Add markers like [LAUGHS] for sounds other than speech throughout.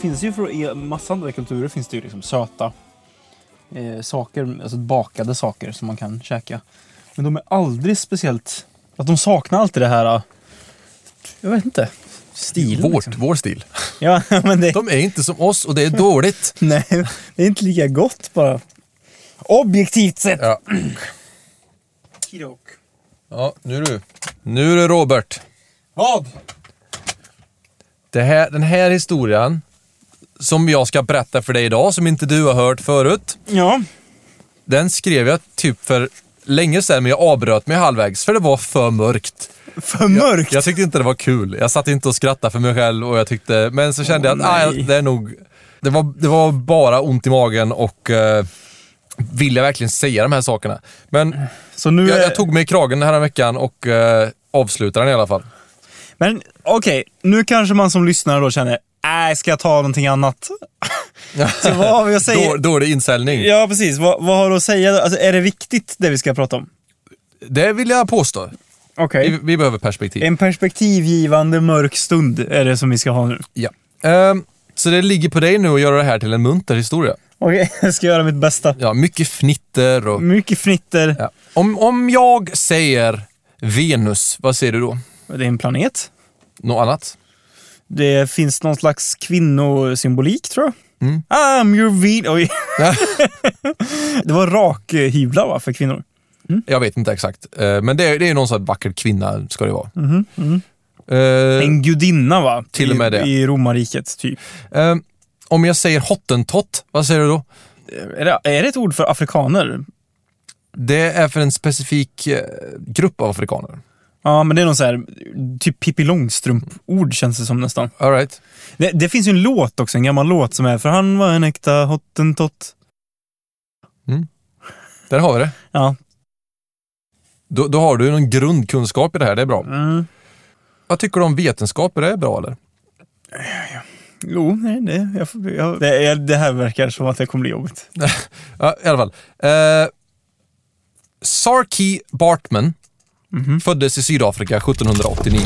finns ju för, i massa andra kulturer finns det ju liksom söta eh, saker, alltså bakade saker som man kan käka. Men de är aldrig speciellt, att de saknar alltid det här, eh, jag vet inte, stilen. Vårt, Liksom. vår stil. [LAUGHS] Ja, men det, De är inte som oss och det är dåligt. [LAUGHS] nej, det är inte lika gott bara. Objektivt sett. Ja, ja nu du. Nu du Robert. Vad? Det här, den här historien som jag ska berätta för dig idag, som inte du har hört förut. Ja. Den skrev jag typ för länge sedan, men jag avbröt mig halvvägs för det var för mörkt. För mörkt. Jag tyckte inte det var kul. Jag satt inte och skrattade för mig själv och jag tyckte, men så kände jag att nej. det är nog, det var, det var bara ont i magen och eh, vill jag verkligen säga de här sakerna? Men Så nu jag, är... jag tog mig i kragen den här veckan och eh, avslutade den i alla fall. Men okej, nu kanske man som lyssnare då känner, nej, ska jag ta någonting annat? [LAUGHS] Så vad har vi att säga? Då, är det insäljning. Ja, precis. Vad, vad har du att säga? Alltså, är det viktigt det vi ska prata om? Det vill jag påstå. Okej. Vi, vi behöver perspektiv. En perspektivgivande mörk stund är det som vi ska ha nu. Ja. Ehm, så det ligger på dig nu att göra det här till en munter historia. Okej, [LAUGHS] jag ska göra mitt bästa. Ja, mycket fnitter och... Mycket fnitter. Ja. Om, om jag säger Venus, vad säger du då? Det är en planet. Något annat? Det finns någon slags kvinnosymbolik, tror jag. Mm. I'm your. Oj. Ja. [LAUGHS] Det var rakhyvlar va, för kvinnor? Jag vet inte exakt. Eh, men det är, det är någon sån vacker kvinna, ska det vara. Mhm, Eh, En gudinna va? Till och med I, det. I romarriket, typ. eh, om jag säger hottentott, vad säger du då? Är det, är det ett ord för afrikaner? Det är för en specifik grupp av afrikaner. Ja, men det är någon så här, typ Pippi Långstrump-ord känns det som nästan. All right. Det, det finns ju en låt också, en gammal låt som är För han var en äkta hottentott. Där har vi det. Ja. Då, då har du någon grundkunskap i det här, det är bra. Mm. Vad tycker du om vetenskap? Är det bra eller? Jo, nej, det, jag, jag, det, det här verkar som att det kommer bli jobbigt. [LAUGHS] Ja, i alla fall. Eh, Sarki Bartman föddes i Sydafrika 1789.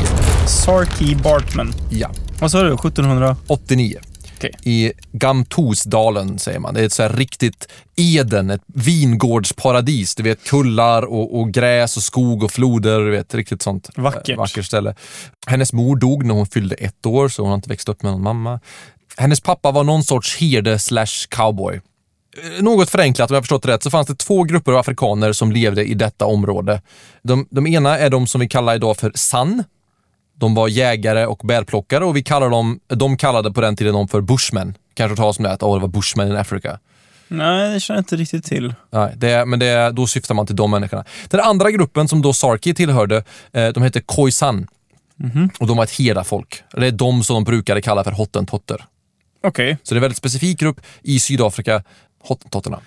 Sarki Bartman. Ja, Vad sa du? 1700? 89. Okej. I Gamtosdalen säger man. Det är ett så här riktigt Eden, ett vingårdsparadis. Du vet kullar och, och gräs och skog och floder. Du vet, riktigt sånt eh, Vackert. vackert ställe. Hennes mor dog när hon fyllde ett år, så hon har inte växt upp med någon mamma. Hennes pappa var någon sorts herde slash cowboy. Eh, Något förenklat, om jag förstått det rätt, så fanns det två grupper av afrikaner som levde i detta område. De, de ena är de som vi kallar idag för San. De var jägare och bärplockare och vi kallar dem, de kallade på den tiden dem för bushmen. Kanske talas om det, att oh, det var bushmen in Africa. Nej, det känner jag inte riktigt till. Nej, det, men det, då syftar man till de människorna. Den andra gruppen som då Sarki tillhörde, eh, de hette Khoisan. Och de var ett herdafolk. Det är de som de brukade kalla för hottentotter. Okej, Så det är en väldigt specifik grupp i Sydafrika, hottentotterna.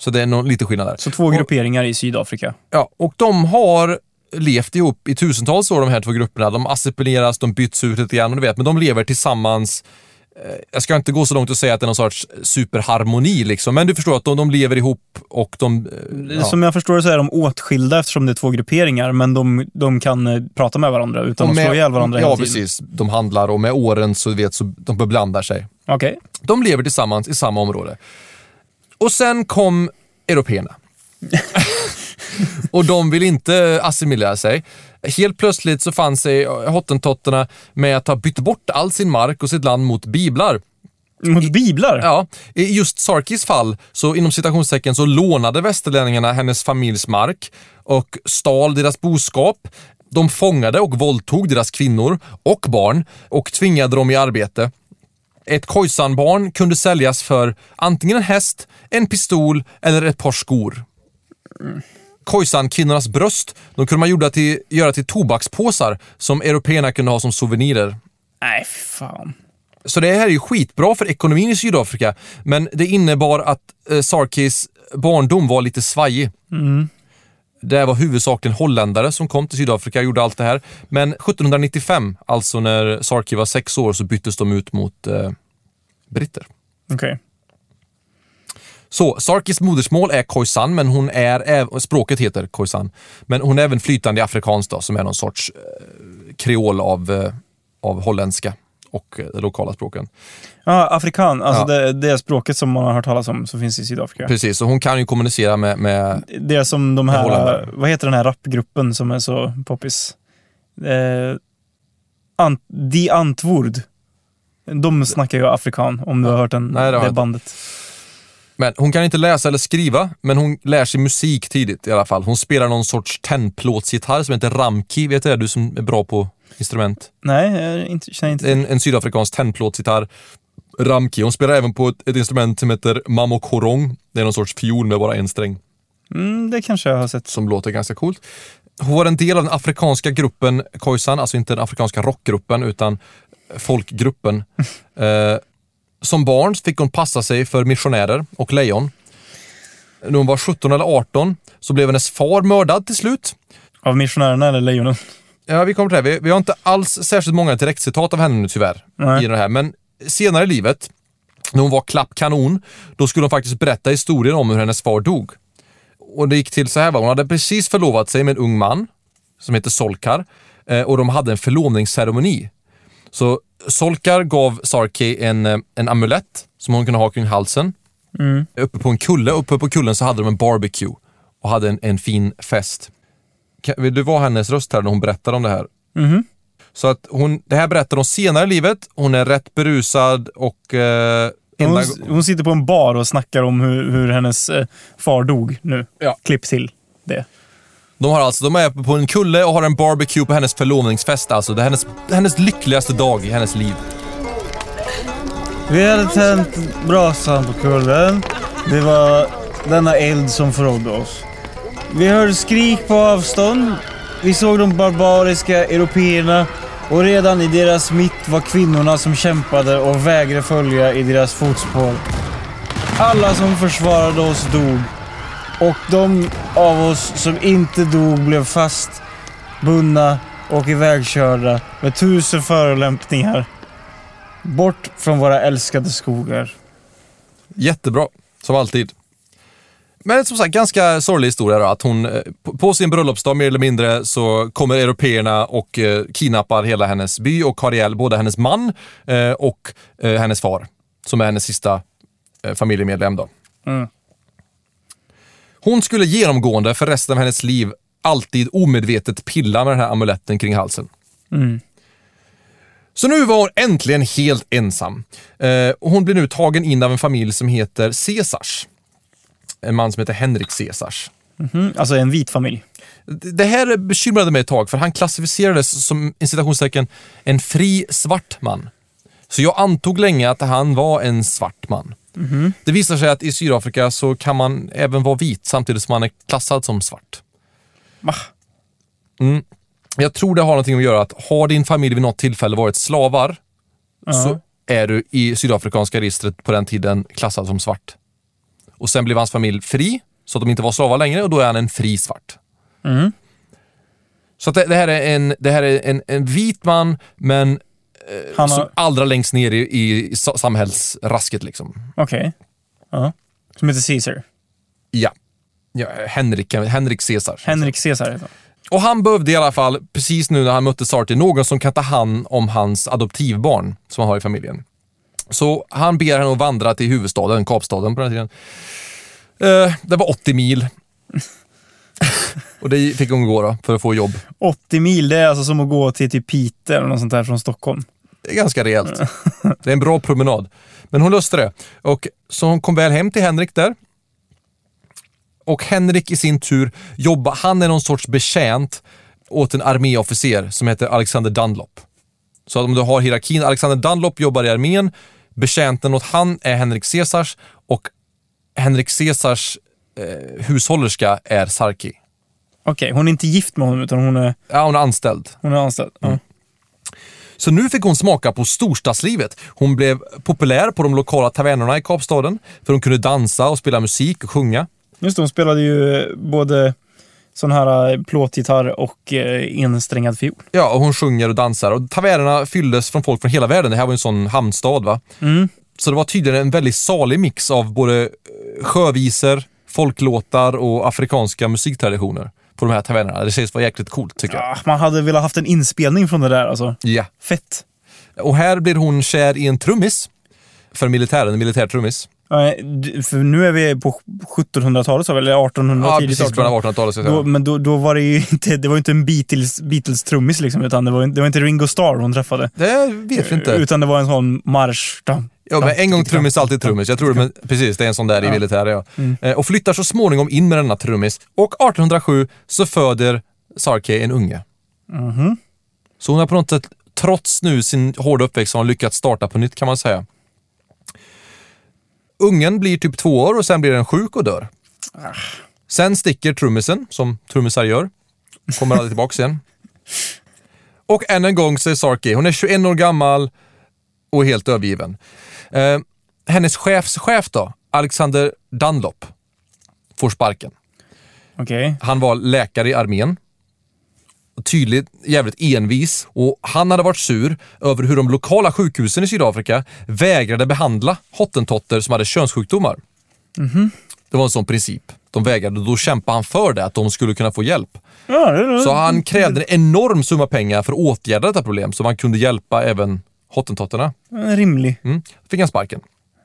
Så det är nog lite skillnad där. så två grupperingar i Sydafrika. Ja, och de har levt ihop i tusentals år de här två grupperna. De assimileras, de byts ut lite grann, och du vet, men de lever tillsammans. Eh, Jag ska inte gå så långt och säga att det är någon sorts superharmoni liksom, men du förstår att de, de lever ihop och de... eh, Ja. Som jag förstår det så är de åtskilda eftersom det är två grupperingar, men de, de kan eh, prata med varandra utan Och att slå med- ihjäl varandra Ja, precis. De handlar och med åren så vet så de beblandar sig. Okej. De lever tillsammans i samma område. Och sen kom européerna. och de vill inte assimilera sig. Helt plötsligt så fann sig hottentotterna med att ha bytt bort all sin mark och sitt land mot biblar. Mot biblar? Ja, i just Sarkis fall, så inom citationstecken, så lånade västerlänningarna hennes familjs mark och stal deras boskap. De fångade och våldtog deras kvinnor och barn och tvingade dem i arbete. Ett Khoisan-barn kunde säljas för antingen en häst, en pistol eller ett par skor. Khoisan-kvinnornas bröst, de kunde man göra till, göra till tobakspåsar som européerna kunde ha som souvenirer. Nej, fan. Så det här är ju skitbra för ekonomin i Sydafrika, men det innebar att eh, Sarkis barndom var lite svajig. Det var huvudsakligen holländare som kom till Sydafrika och gjorde allt det här. Men 1795, alltså när Sarki var sex år, så byttes de ut mot eh, britter. Okej. Så Sarkis modersmål är Khoisan, men hon är, språket heter Khoisan, men hon är även flytande i afrikanskt då, som är någon sorts eh, kreol av, eh, av holländska och eh, de lokala språken. Ja, afrikan, alltså Ja. det, det språket som man har hört talas om som finns i Sydafrika. Precis, så hon kan ju kommunicera med, med Det är som de här, vad heter den här rapgruppen som är så poppis? Eh, Ant, Die Antwoord. De snackar ju afrikan, om du har hört den, Nej, det det inte. Men hon kan inte läsa eller skriva, men hon lär sig musik tidigt i alla fall. Hon spelar någon sorts tändplåtsgitarr som heter ramki. Vet du det? Du som är bra på instrument. Nej, jag inte, känner inte En, en sydafrikansk tändplåtsgitarr. Ramki. Hon spelar även på ett, ett instrument som heter mamokorong. Det är någon sorts fiol med bara en sträng mm, Det kanske jag har sett. som låter ganska coolt. Hon var en del av den afrikanska gruppen Khoisan, alltså inte den afrikanska rockgruppen utan folkgruppen. [LAUGHS] eh, som barn fick hon passa sig för missionärer och lejon. När hon var 17 eller 18 så blev hennes far mördad till slut. Av missionärerna eller lejonen? Ja, vi kommer till det. Vi, vi har inte alls särskilt många direktcitat av henne nu tyvärr. Nej. I det här. Men senare i livet, när hon var klapp kanon, då skulle hon faktiskt berätta historien om hur hennes far dog. Och det gick till så här, va? hon hade precis förlovat sig med en ung man som heter Solkar eh, och de hade en förlovningsceremoni. Så Solkar gav Sarki en, eh, en amulett som hon kunde ha kring halsen. Uppe på en kulle, uppe på kullen så hade de en barbecue och hade en, en fin fest. Vill du vara hennes röst här när hon berättar om det här? Mhm. Så att hon, det här berättar hon senare i livet. Hon är rätt berusad och... Eh, Hon, hon sitter på en bar och snackar om hur, hur hennes eh, far dog nu. Ja. Klipp till det de, har alltså, de är på en kulle och har en barbecue på hennes förlovningsfest. Alltså. Det är hennes, hennes lyckligaste dag i hennes liv. Vi hade tänt brasan på kullen. Det var denna eld som förrådde oss. Vi hörde skrik på avstånd. Vi såg de barbariska européerna och redan i deras mitt var kvinnorna som kämpade och vägrade följa i deras fotspår. Alla som försvarade oss dog. Och de av oss som inte dog blev fast bundna och ivägkörda med tusen förolämpningar. Bort från våra älskade skogar. Jättebra, som alltid. Men som sagt, ganska sorglig historia då, att hon eh, på- sin bröllopsdag mer eller mindre så kommer européerna och eh, kidnappar hela hennes by och har ihjäl både hennes man eh, och eh, hennes far, som är hennes sista familjemedlem. Då. Mm. Hon skulle genomgående för resten av hennes liv alltid omedvetet pilla med den här amuletten kring halsen. Mm. Så nu var hon äntligen helt ensam. Eh, och hon blir nu tagen in av en familj som heter Caesars. En man som heter Henrik Caesars. Mhm. Alltså en vit familj. Det här bekymrade mig ett tag, för han klassificerades som citationstecken en fri svart man. Så jag antog länge att han var en svart man. Det visar sig att i Sydafrika så kan man även vara vit samtidigt som man är klassad som svart. Va? Mm. Jag tror det har någonting att göra att har din familj vid något tillfälle varit slavar så är du i sydafrikanska registret på den tiden klassad som svart. Och sen blev hans familj fri, så att de inte var slavar längre och då är han en fri svart. Mm. Så det, det här är, en, det här är en, en vit man, men Han har... allra längst ner i, i sa- samhällsrasket. Liksom. Okej. Ja. Som heter Caesar. Ja. ja Henrik, Henrik Caesar. Henrik Caesar heter han. Och han behövde i alla fall, precis nu när han mötte Sarti, någon som kan ta hand om hans adoptivbarn som han har i familjen. Så han ber henne att vandra till huvudstaden, Kapstaden på den tiden. Eh, det var 80 mil. [LAUGHS] och det fick hon gå då, för att få jobb. 80 mil, det är alltså som att gå till typ Piteå eller något sånt där från Stockholm. Det är ganska rejält. [LAUGHS] Det är en bra promenad. Men hon löste det. Och så hon kom väl hem till Henrik där. Och Henrik i sin tur jobbar, han är någon sorts betjänt åt en arméofficer som heter Alexander Dunlop. Så om du har hierarkin, Alexander Dunlop jobbar i armén, betjänten åt han är Henrik Caesars och Henrik Caesars eh, hushållerska är Sarki. Okej, hon är inte gift med honom utan hon är, Ja, hon är anställd. hon är anställd. Ja. Så nu fick hon smaka på storstadslivet. Hon blev populär på de lokala tavernorna i Kapstaden, för hon kunde dansa och spela musik och sjunga. Just det, hon spelade ju eh, både sån här eh, plåtgitarr och eh, ensträngad fiol. Ja, och hon sjunger och dansar. Och tavernorna fylldes från folk från hela världen. Det här var en sån hamnstad. va? Mm. Så det var tydligen en väldigt salig mix av både eh, sjövisor, folklåtar och afrikanska musiktraditioner på de här tavernorna. Det sägs vara jäkligt coolt tycker jag. Ja, man hade velat haft en inspelning från det där alltså. Ja. Fett. Och här blir hon kär i en trummis. För militären, en militär trummis. D- För nu är vi på 1700-talet, sa vi, eller 1800 Ja, tidigt precis. Början 1800 av 1800-talet. ska jag då, säga. Men då, då var det ju inte, det var inte en Beatles, Beatles-trummis liksom, utan det var, det var inte Ringo Starr hon träffade. Det vet vi inte. Utan det var en sån marsch. Dam, Ja, men en gång trummis, alltid trummis. Jag tror det, men precis, det är en sån där i militären. Ja. Mm. Eh, Och flyttar så småningom in med denna trummis. Och 1807 så föder Sarkey en unge. Mhm. Så hon har på något sätt, trots nu sin hårda uppväxt, har hon lyckats starta på nytt kan man säga. Ungen blir typ två år och sen blir den sjuk och dör. Sen sticker trummisen, som trummisar gör. Kommer aldrig tillbaka igen. Och än en gång så är Sarkey, hon är 21 år gammal och helt övergiven. Eh, hennes chefschef då, Alexander Dunlop, får sparken. Okej. Han var läkare i armén. Tydligt jävligt envis och han hade varit sur över hur de lokala sjukhusen i Sydafrika vägrade behandla hottentotter som hade könssjukdomar. Det var en sån princip. De vägrade och då kämpade han för det, att de skulle kunna få hjälp. Ja, det, det, Så han krävde en enorm summa pengar för att åtgärda detta problem så man kunde hjälpa även hottentotterna. är rimlig, Mm. Fick han sparken.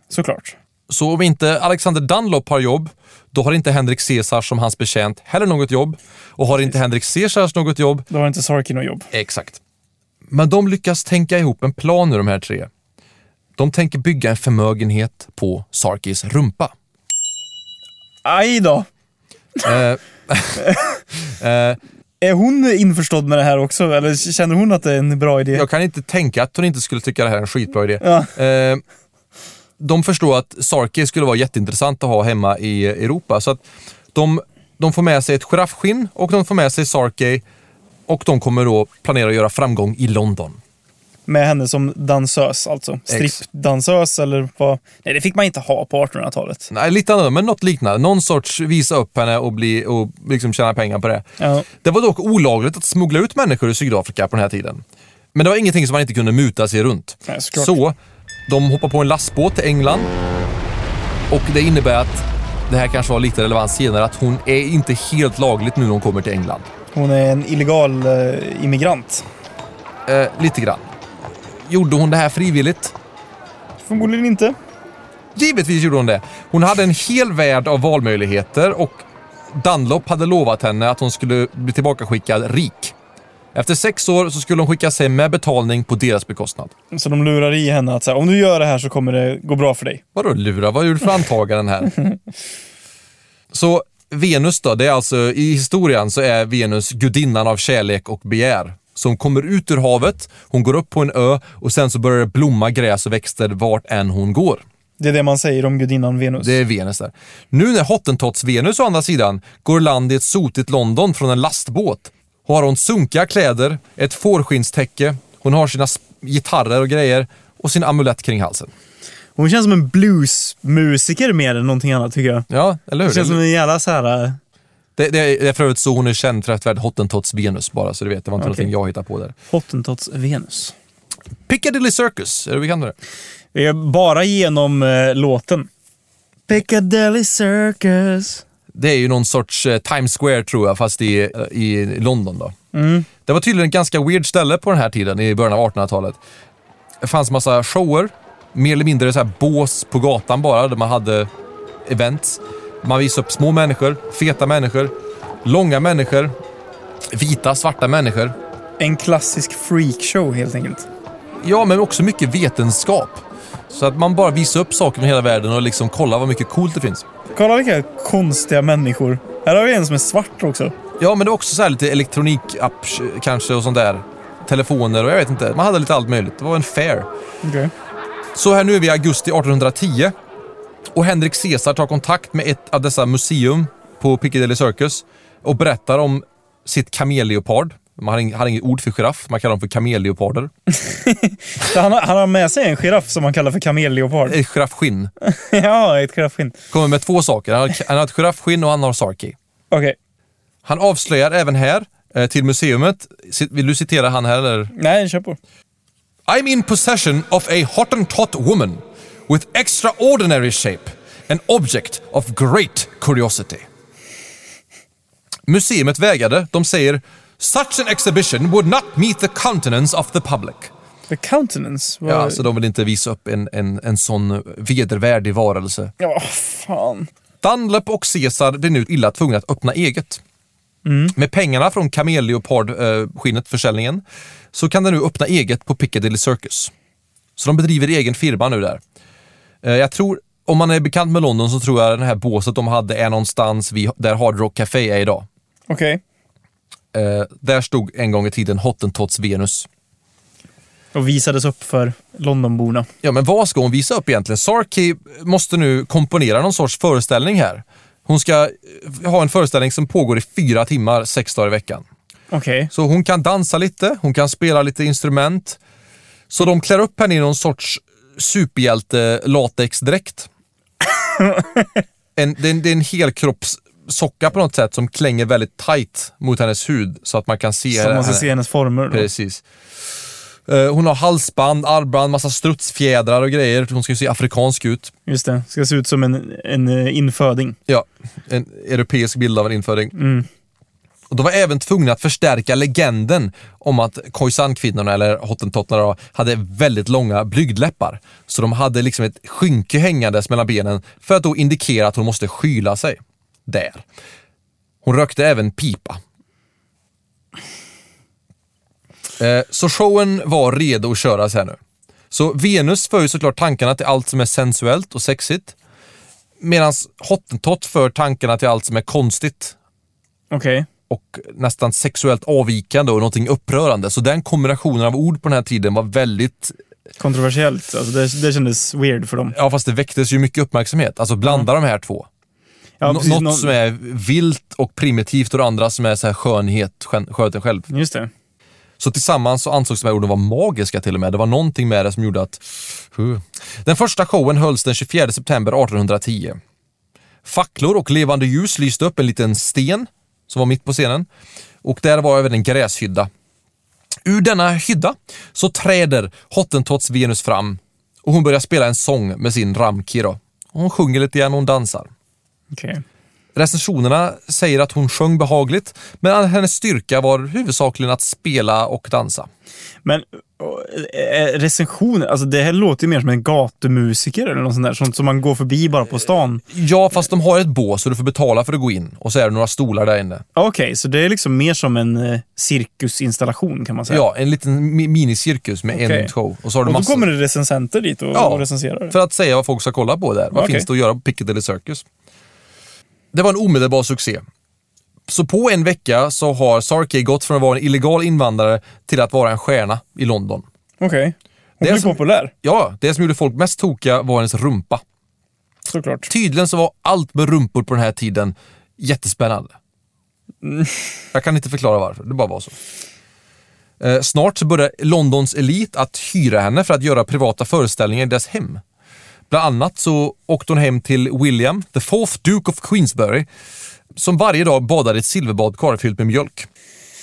såklart. Så om inte Alexander Dunlop har jobb, då har inte Henrik Caesars som hans betjänt heller något jobb. Och har inte Henrik Caesars något jobb, Då har inte Sarkin något jobb. exakt. Men de lyckas tänka ihop en plan nu de här tre. De tänker bygga en förmögenhet på Sarkis rumpa. Aj då! Eh, [LAUGHS] eh, Är hon införstådd med det här också? Eller känner hon att det är en bra idé? jag kan inte tänka att hon inte skulle tycka det här är en skitbra idé. Ja. Eh, de förstår att Sarki skulle vara jätteintressant att ha hemma i Europa. Så att de, de får med sig ett giraffskinn och de får med sig Sarki och de kommer då planera att göra framgång i London. Med henne som dansös alltså. Strippdansös eller vad? Nej, det fick man inte ha på 1800-talet. Nej, lite annorlunda, men något liknande. Någon sorts visa upp henne och, bli, och liksom tjäna pengar på det. Ja. Det var dock olagligt att smuggla ut människor i Sydafrika på den här tiden. Men det var ingenting som man inte kunde muta sig runt. Nej. Så de hoppar på en lastbåt till England och det innebär att det här kanske var lite relevant senare, att hon är inte helt lagligt nu när hon kommer till England. Hon är en illegal eh, immigrant. Eh, lite grann. Gjorde hon det här frivilligt? Förmodligen inte. Givetvis gjorde hon det. Hon hade en hel värld av valmöjligheter och Dunlop hade lovat henne att hon skulle bli tillbakaskickad rik. Efter sex år så skulle hon skickas hem med betalning på deras bekostnad. Så de lurar i henne att så här, om du gör det här så kommer det gå bra för dig. Vadå lura? Vad gjorde antaganden här? [LAUGHS] så Venus då, det är alltså i historien så är Venus gudinnan av kärlek och begär. Som kommer ut ur havet, hon går upp på en ö och sen så börjar det blomma gräs och växter vart än hon går. Det är det man säger om gudinnan Venus. Det är Venus där. Nu när Hottentots Venus å andra sidan går land i ett sotigt London från en lastbåt har hon sunkiga kläder, ett fårskinnstäcke, hon har sina gitarrer och grejer och sin amulett kring halsen. Hon känns som en bluesmusiker mer än någonting annat tycker jag. Ja, eller hur? Det känns som en jävla så här... Det, det, det är för övrigt så hon är känd för att vara Hottentots Venus bara så du vet. Det var inte Okej. någonting jag hittade på där. Hottentots Venus. Piccadilly Circus, är du bekant med det? Vi är bara genom eh, låten. Piccadilly Circus. Det är ju någon sorts eh, Times Square tror jag, fast i, eh, i London då. Mm. Det var tydligen ett ganska weird ställe på den här tiden, i början av 1800-talet. Det fanns massa shower, mer eller mindre så här bås på gatan bara, där man hade events. Man visade upp små människor, feta människor, långa människor, vita, svarta människor. En klassisk freakshow helt enkelt. Ja, men också mycket vetenskap. Så att man bara visar upp saker från hela världen och liksom kollar vad mycket coolt det finns. Kolla vilka konstiga människor. Här har vi en som är svart också. Ja, men det är också så lite elektronik-app kanske och sånt där. Telefoner och jag vet inte. Man hade lite allt möjligt. Det var en fair. Okej. Så här nu är vi i augusti 1810 och Henrik Caesar tar kontakt med ett av dessa museum på Piccadilly Circus och berättar om sitt kamelleopard. Man har ing- har inget ord för giraff, man kallar dem för kamelleoparder. [LAUGHS] Han, har, han har med sig en giraff som han kallar för kamelleopard. Ett giraffskinn. [LAUGHS] ja, ett giraffskinn. Kommer med två saker. Han har, han har ett giraffskinn och han har Sarki. Okej. Han avslöjar även här eh, till museumet, Ci- vill du citera han här eller? Nej, kör på. I'm in possession of a Hottentot woman with extraordinary shape, an object of great curiosity. Museet vägrade. De säger “Such an exhibition would not meet the countenance of the public. The countenance? Var... Ja, så de vill inte visa upp en, en, en sån vedervärdig varelse. Ja, fan. Dunlop och Caesar blir nu illa tvungna att öppna eget. Med pengarna från kamelleopard-skinnet, försäljningen, så kan de nu öppna eget på Piccadilly Circus. Så de bedriver egen firma nu där. Eh, Jag tror, om man är bekant med London så tror jag det här båset de hade är någonstans vid, där Hard Rock Café är idag. Okej. Eh, där stod en gång i tiden Hottentots Venus. Och visades upp för Londonborna. Ja, men vad ska hon visa upp egentligen? Sarki måste nu komponera någon sorts föreställning här. Hon ska eh, ha en föreställning som pågår i fyra timmar, sex dagar i veckan. Okej. Så hon kan dansa lite, hon kan spela lite instrument. Så de klär upp henne i någon sorts superhjälte-latexdräkt. en, det, är en, det är en helkroppssocka på något sätt som klänger väldigt tight mot hennes hud så att man kan se Så man ska henne. se hennes former. Då. Precis. Eh, hon har halsband, armband, massa strutsfjädrar och grejer. Hon ska ju se afrikansk ut. Just det. Ska se ut som en, en eh, inföding. Ja, en europeisk bild av en inföding. Mm. Och de var även tvungna att förstärka legenden om att Khoisan-kvinnorna, eller hottentottarna, hade väldigt långa blygdläppar. Så de hade liksom ett skynke hängandes mellan benen för att då indikera att hon måste skyla sig. Där. Hon rökte även pipa. Eh, så showen var redo att köras här nu. Så Venus för ju såklart tankarna till allt som är sensuellt och sexigt. Medan Hottentott för tankarna till allt som är konstigt Okej och nästan sexuellt avvikande och någonting upprörande. Så den kombinationen av ord på den här tiden var väldigt, Kontroversiellt. Alltså det, det kändes weird för dem. ja fast det väcktes ju mycket uppmärksamhet. Alltså blanda de här två. Ja, precis, Något någon- som är vilt och primitivt och det andra som är så här skönhet, skön- skönheten själv. Just det. Så tillsammans så ansågs de här orden vara magiska till och med. Det var någonting med det som gjorde att... Den första showen hölls den 24 september 1810. Facklor och levande ljus lyste upp en liten sten som var mitt på scenen. Och där var även en gräshydda. Ur denna hydda så träder Hottentots Venus fram och hon börjar spela en sång med sin ramki då. Hon sjunger lite grann och hon dansar. Okej. Recensionerna säger att hon sjöng behagligt, men hennes styrka var huvudsakligen att spela och dansa. Men recensioner, alltså det här låter ju mer som en gatumusiker eller något sånt där. Sånt som man går förbi bara på stan. Ja, fast de har ett bås och du får betala för att gå in. Och så är det några stolar där inne. Okej, så det är liksom mer som en eh, cirkusinstallation kan man säga. Ja, en liten mi- minicirkus med Okej. en show. Och så har du Och då massor. kommer det recensenter dit och, Ja, och recenserar. För att säga vad folk ska kolla på där. Vad Okej. finns det att göra på Piccadilly Circus? Det var en omedelbar succé. Så på en vecka så har Sarkey gått från att vara en illegal invandrare till att vara en stjärna i London. Okej. Hon är blir som- populär, Ja, det som gjorde folk mest tokiga var hennes rumpa. såklart. Tydligen så var allt med rumpor på den här tiden jättespännande. Jag kan inte förklara varför, det bara var så. Eh, snart så började Londons elit att hyra henne för att göra privata föreställningar i deras hem. Bland annat så åkte hon hem till William, the fourth Duke of Queensberry, som varje dag badade i ett silverbadkar fyllt med mjölk.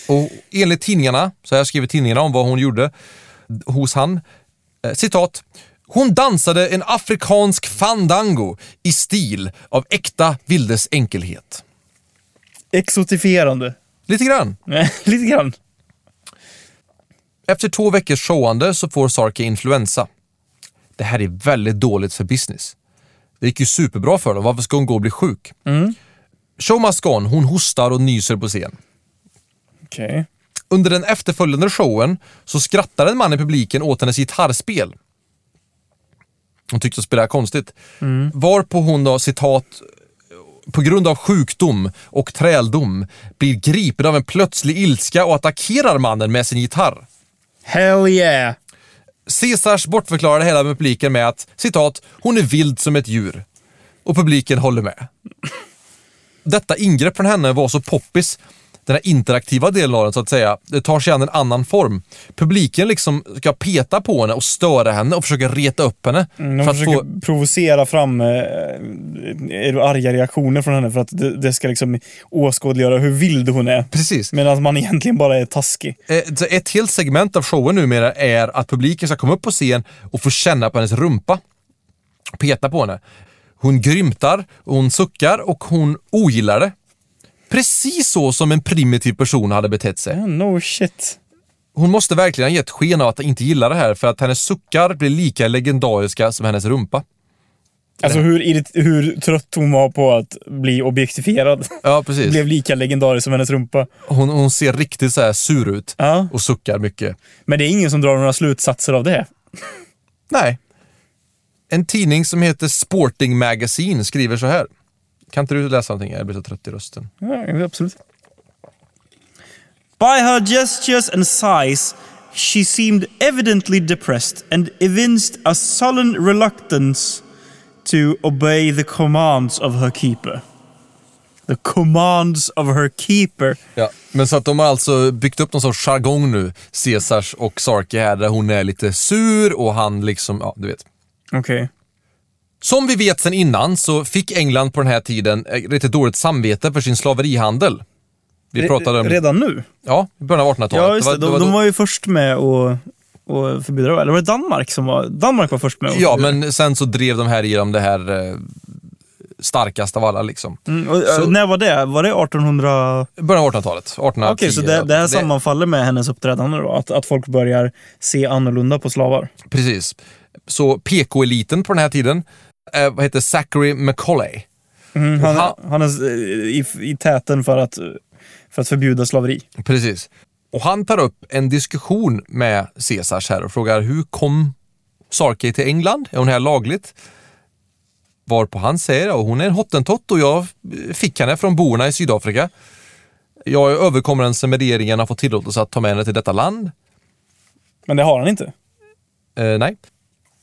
Och enligt tidningarna, så här skriver tidningarna om vad hon gjorde hos han, eh, citat, hon dansade en afrikansk fandango i stil av äkta vildes enkelhet. Exotifierande. Lite grann. [LAUGHS] Lite grann. Efter två veckors showande så får Sarki influensa. Det här är väldigt dåligt för business. Det gick ju superbra för dem. Varför ska hon gå och bli sjuk? Show must go on. Hon hostar och nyser på scen. Okej. Under den efterföljande showen så skrattar en man i publiken åt hennes gitarrspel. Hon tyckte att spela konstigt. Varpå hon då, citat, på grund av sjukdom och träldom blir gripen av en plötslig ilska och attackerar mannen med sin gitarr. Hell yeah! Caesars bortförklarade hela publiken med att, citat, hon är vild som ett djur. Och publiken håller med. Detta ingrepp från henne var så poppis, den här interaktiva delen av den så att säga, det tar sig an en annan form. Publiken liksom ska peta på henne och störa henne och försöka reta upp henne. Mm, De för att försöker få, provocera fram eh, det arga reaktioner från henne för att det, det ska liksom åskådliggöra hur vild hon är. precis. Medan man egentligen bara är taskig. Eh, så Ett helt segment av showen numera är att publiken ska komma upp på scen och få känna på hennes rumpa. Peta på henne. Hon grymtar, hon suckar och hon ogillar det. Precis så som en primitiv person hade betett sig. No shit. Hon måste verkligen ha gett sken av att inte gilla det här för att hennes suckar blir lika legendariska som hennes rumpa. Alltså hur, hur trött hon var på att bli objektifierad. Ja, precis. [LAUGHS] Blev lika legendarisk som hennes rumpa. Hon, hon ser riktigt så här sur ut Ja. och suckar mycket. Men det är ingen som drar några slutsatser av det. Nej. En tidning som heter Sporting Magazine skriver så här. Kan inte du läsa någonting? Jag blir så trött i rösten. Ja, absolut. By her gestures and sighs, she seemed evidently depressed and evinced a sullen reluctance to obey the commands of her keeper. The commands of her keeper. Ja. Men så att de har alltså byggt upp någon sorts jargong nu, Caesars och Sarki här, där hon är lite sur och han liksom, ja du vet. Okej. Som vi vet sedan innan så fick England på den här tiden eh, lite dåligt samvete för sin slaverihandel. Vi pratade om Redan nu? Ja, i början av 1800-talet. Ja, just det. var- De, var de var ju först med att att förbjuda det. Eller var det Danmark som var... Danmark var först med att Ja, det. men sen så drev de här igenom det här eh, starkast av alla liksom. Mm, och, Så- äh, när var det? Var det 1800... I början av 1800-talet. 1810. Okej, så det, det här sammanfaller med hennes uppträdande då? Att, att folk börjar se annorlunda på slavar? Precis. Så PK-eliten på den här tiden, eh, vad heter Zachary Macaulay. Mm, han, han- han är i, i täten för att, för att förbjuda slaveri. Precis. Och han tar upp en diskussion med Caesars här och frågar hur kom Sarkey till England? Är hon här lagligt? Varpå han säger och hon är en hottentott och jag fick henne från borna i Sydafrika. Jag är överkommelse med regeringen och har fått tillåtelse att ta med henne till detta land. Men det har han inte. Eh, nej.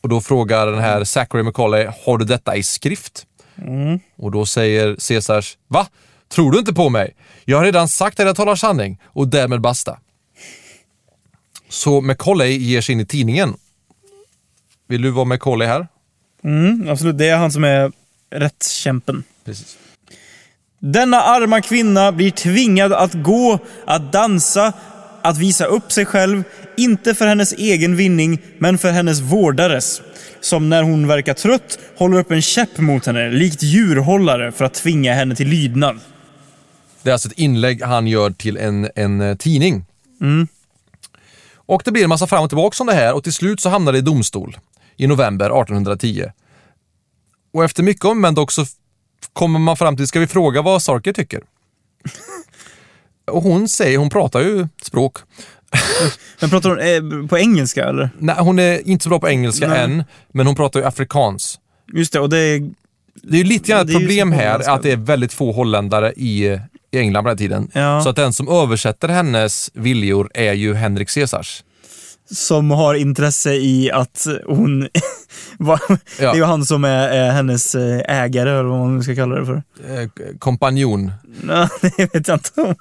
Och då frågar den här Zachary Macaulay, har du detta i skrift? Och då säger Caesars, va? Tror du inte på mig? Jag har redan sagt att jag talar sanning och därmed basta. Så Macaulay ger sig in i tidningen. Vill du vara Macaulay här? Mm, absolut, det är han som är rättskämpen. Precis. Denna arma kvinna blir tvingad att gå, att dansa, att visa upp sig själv, inte för hennes egen vinning, men för hennes vårdares. Som när hon verkar trött håller upp en käpp mot henne, likt djurhållare, för att tvinga henne till lydnad. Det är alltså ett inlägg han gör till en, en eh, tidning. Och det blir en massa fram och tillbaka om det här och till slut så hamnar det i domstol i november 1810. Och efter mycket om men dock så kommer man fram till, ska vi fråga vad Sarker tycker? [LAUGHS] och hon säger, hon pratar ju språk. [LAUGHS] Men pratar hon eh, på engelska eller? Nej, hon är inte så bra på engelska Nej. än, men hon pratar ju afrikans. Just det, och det är... Det är ju lite grann ett problem här att det är väldigt få holländare i, i England på den här tiden. Ja. Så att den som översätter hennes viljor är ju Henrik Caesars. Som har intresse i att hon... [LAUGHS] va- Det är ju han som är, är hennes eh, ägare, eller vad man ska kalla det för. Eh, kompanjon. [LAUGHS] Nej, det vet jag inte om.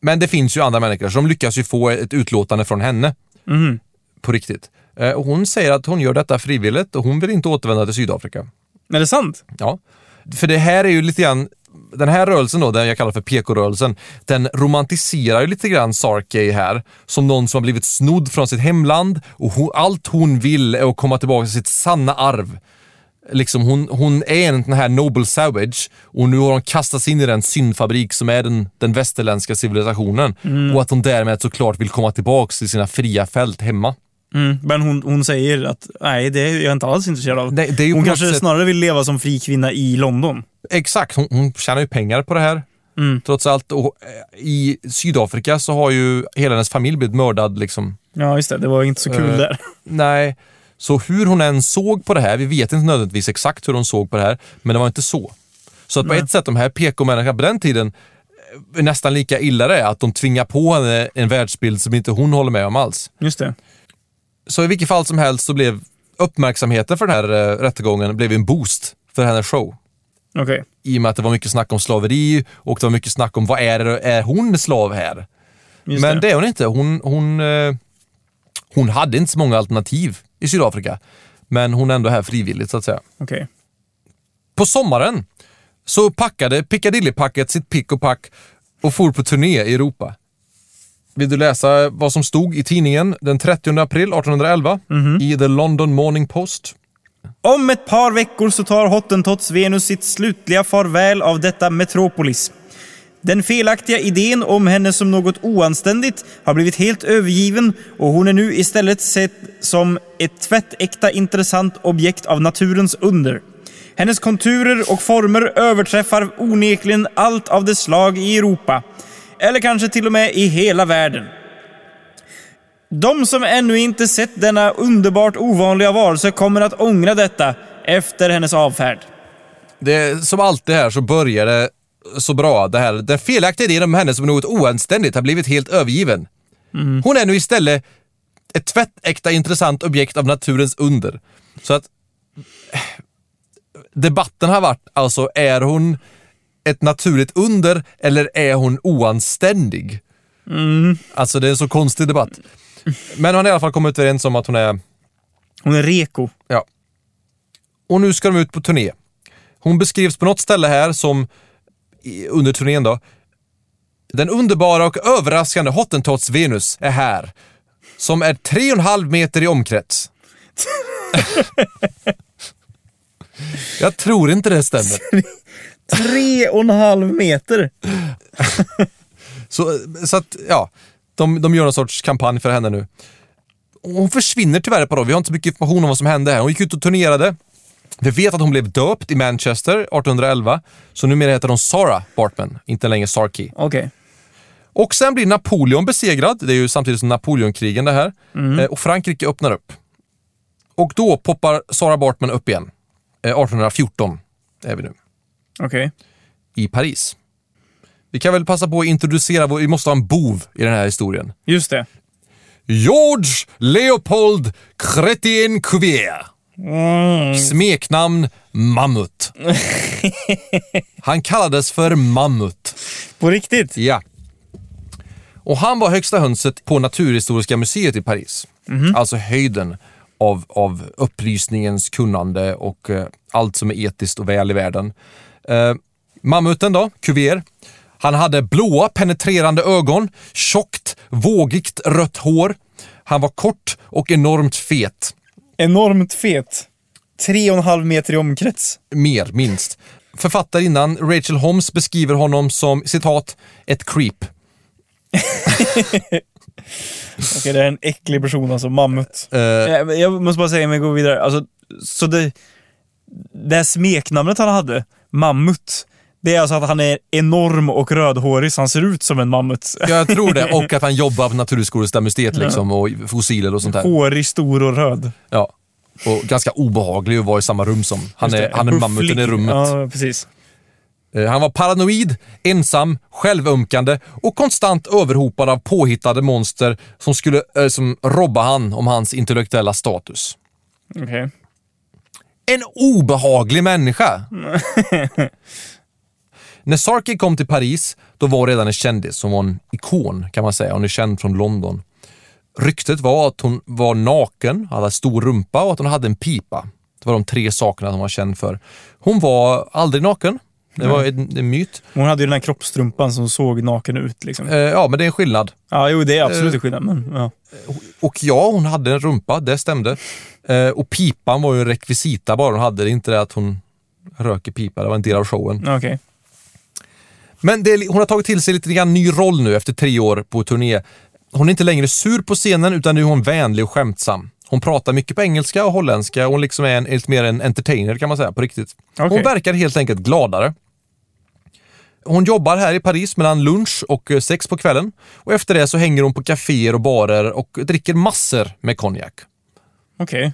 Men det finns ju andra människor som lyckas ju få ett utlåtande från henne. Mhm. På riktigt. Eh, och hon säger att hon gör detta frivilligt och hon vill inte återvända till Sydafrika. Är det sant? Ja. För det här är ju lite grann, den här rörelsen då, den jag kallar för PK-rörelsen, den romantiserar ju lite grann Sarkey här som någon som har blivit snodd från sitt hemland och hon, allt hon vill är att komma tillbaka till sitt sanna arv. Liksom hon, hon är en den här Noble Savage och nu har hon kastats in i den syndfabrik som är den, den västerländska civilisationen och att hon därmed såklart vill komma tillbaka till sina fria fält hemma. Mm. Men hon, hon säger att nej, det är jag inte alls intresserad av. Det ju hon kanske sätt- snarare vill leva som fri kvinna i London. Exakt, hon, hon tjänar ju pengar på det här. Mm. Trots allt. Och eh, I Sydafrika så har ju hela hennes familj blivit mördad. Liksom. Ja, just det. Det var inte så kul Eh, där. Nej, så hur hon än såg på det här, vi vet inte nödvändigtvis exakt hur hon såg på det här, men det var inte så. Så att på Nej. ett sätt, de här PK-människorna på den tiden, eh, nästan lika illa det är att de tvingar på henne en världsbild som inte hon håller med om alls. Just det. Så i vilket fall som helst så blev uppmärksamheten för den här eh, rättegången blev en boost för hennes show. Okej. I och med att det var mycket snack om slaveri och det var mycket snack om vad är det, är hon slav här? Just Men det. det är hon inte. Hon, hon, eh, hon hade inte så många alternativ i Sydafrika. Men hon är ändå här frivilligt så att säga. Okej. På sommaren så packade Piccadilly-packet sitt pick och pack och for på turné i Europa. Vill du läsa vad som stod i tidningen den 30 april 1811 i The London Morning Post? Om ett par veckor så tar Hottentots Venus sitt slutliga farväl av detta metropolis. Den felaktiga idén om henne som något oanständigt har blivit helt övergiven och hon är nu istället sett som ett tvättäkta intressant objekt av naturens under. Hennes konturer och former överträffar onekligen allt av dess slag i Europa. Eller kanske till och med i hela världen. De som ännu inte sett denna underbart ovanliga varelse kommer att ångra detta efter hennes avfärd. Det, som alltid här så börjar det så bra. Det här. Den felaktiga idén om henne som något oanständigt har blivit helt övergiven. Hon är nu istället ett tvättäkta intressant objekt av naturens under. Så att debatten har varit alltså, är hon ett naturligt under eller är hon oanständig? Alltså det är en så konstig debatt. Men han har i alla fall kommit överens om att hon är Hon är reko. Ja. Och nu ska de ut på turné. Hon beskrivs på något ställe här som, under turnén då, den underbara och överraskande Hottentots Venus är här. Som är tre och en halv meter i omkrets. [LAUGHS] Jag tror inte det stämmer. Tre och en halv meter! [LAUGHS] Så, så att, ja, de, de gör någon sorts kampanj för henne nu. Hon försvinner tyvärr ett par år. Vi har inte så mycket information om vad som hände här. Hon gick ut och turnerade. Vi vet att hon blev döpt i Manchester 1811, så numera heter hon Sarah Bartman, inte längre Sarkey. Okej. Och sen blir Napoleon besegrad, det är ju samtidigt som Napoleonkrigen det här, eh, och Frankrike öppnar upp. Och då poppar Sarah Bartman upp igen. Eh, 1814 är vi nu, Okej. i Paris. Vi kan väl passa på att introducera, vår, vi måste ha en bov i den här historien. Just det. George Leopold Chrétien Cuvier. Smeknamn Mammut. [LAUGHS] Han kallades för Mammut. På riktigt? Ja. Och han var högsta hönset på Naturhistoriska museet i Paris. Alltså höjden av, av upplysningens kunnande och eh, allt som är etiskt och väl i världen. Eh, mammuten då, Cuvier, han hade blåa penetrerande ögon, tjockt, vågigt rött hår. Han var kort och enormt fet. Enormt fet. Tre och en halv meter i omkrets. Mer, minst. Författarinnan Rachel Holmes beskriver honom som citat, ett creep. [LAUGHS] Okej, det är en äcklig person alltså. Mammut. Men Jag måste bara säga innan vi går vidare. Alltså, så det, det här smeknamnet han hade, Mammut, det är alltså att han är enorm och rödhårig så han ser ut som en mammut. Jag tror det. [LAUGHS] Och att han jobbar på Naturhistoriska museet liksom, och fossiler och sånt där. Hårig, stor och röd. Ja. Och ganska obehaglig att vara i samma rum som. Han är, han är mammuten i rummet. Ja, precis. Eh, Han var paranoid, ensam, självömkande och konstant överhopad av påhittade monster som skulle eh, som robba han om hans intellektuella status. Okej. En obehaglig människa! [LAUGHS] När Sarki kom till Paris, då var hon redan en kändis som var en ikon kan man säga. Hon är känd från London. Ryktet var att hon var naken, hade stor rumpa och att hon hade en pipa. Det var de tre sakerna hon var känd för. Hon var aldrig naken. Det var en, en myt. Hon hade ju den här kroppstrumpan som såg naken ut. Liksom. Eh, ja, men det är en skillnad. Ja, jo, det är absolut Eh. en skillnad. Men, ja. Och ja, hon hade en rumpa, det stämde. Eh, och pipan var ju en rekvisita bara hon hade. Det är inte det att hon röker pipa, det var en del av showen. Okej. Men det, hon har tagit till sig lite grann ny roll nu efter tre år på turné. Hon är inte längre sur på scenen utan nu är hon vänlig och skämtsam. Hon pratar mycket på engelska och holländska och hon liksom är en, lite mer en entertainer kan man säga på riktigt. Hon Okej. verkar helt enkelt gladare. Hon jobbar här i Paris mellan lunch och eh, sex på kvällen och efter det så hänger hon på kaféer och barer och dricker massor med konjak. Okej.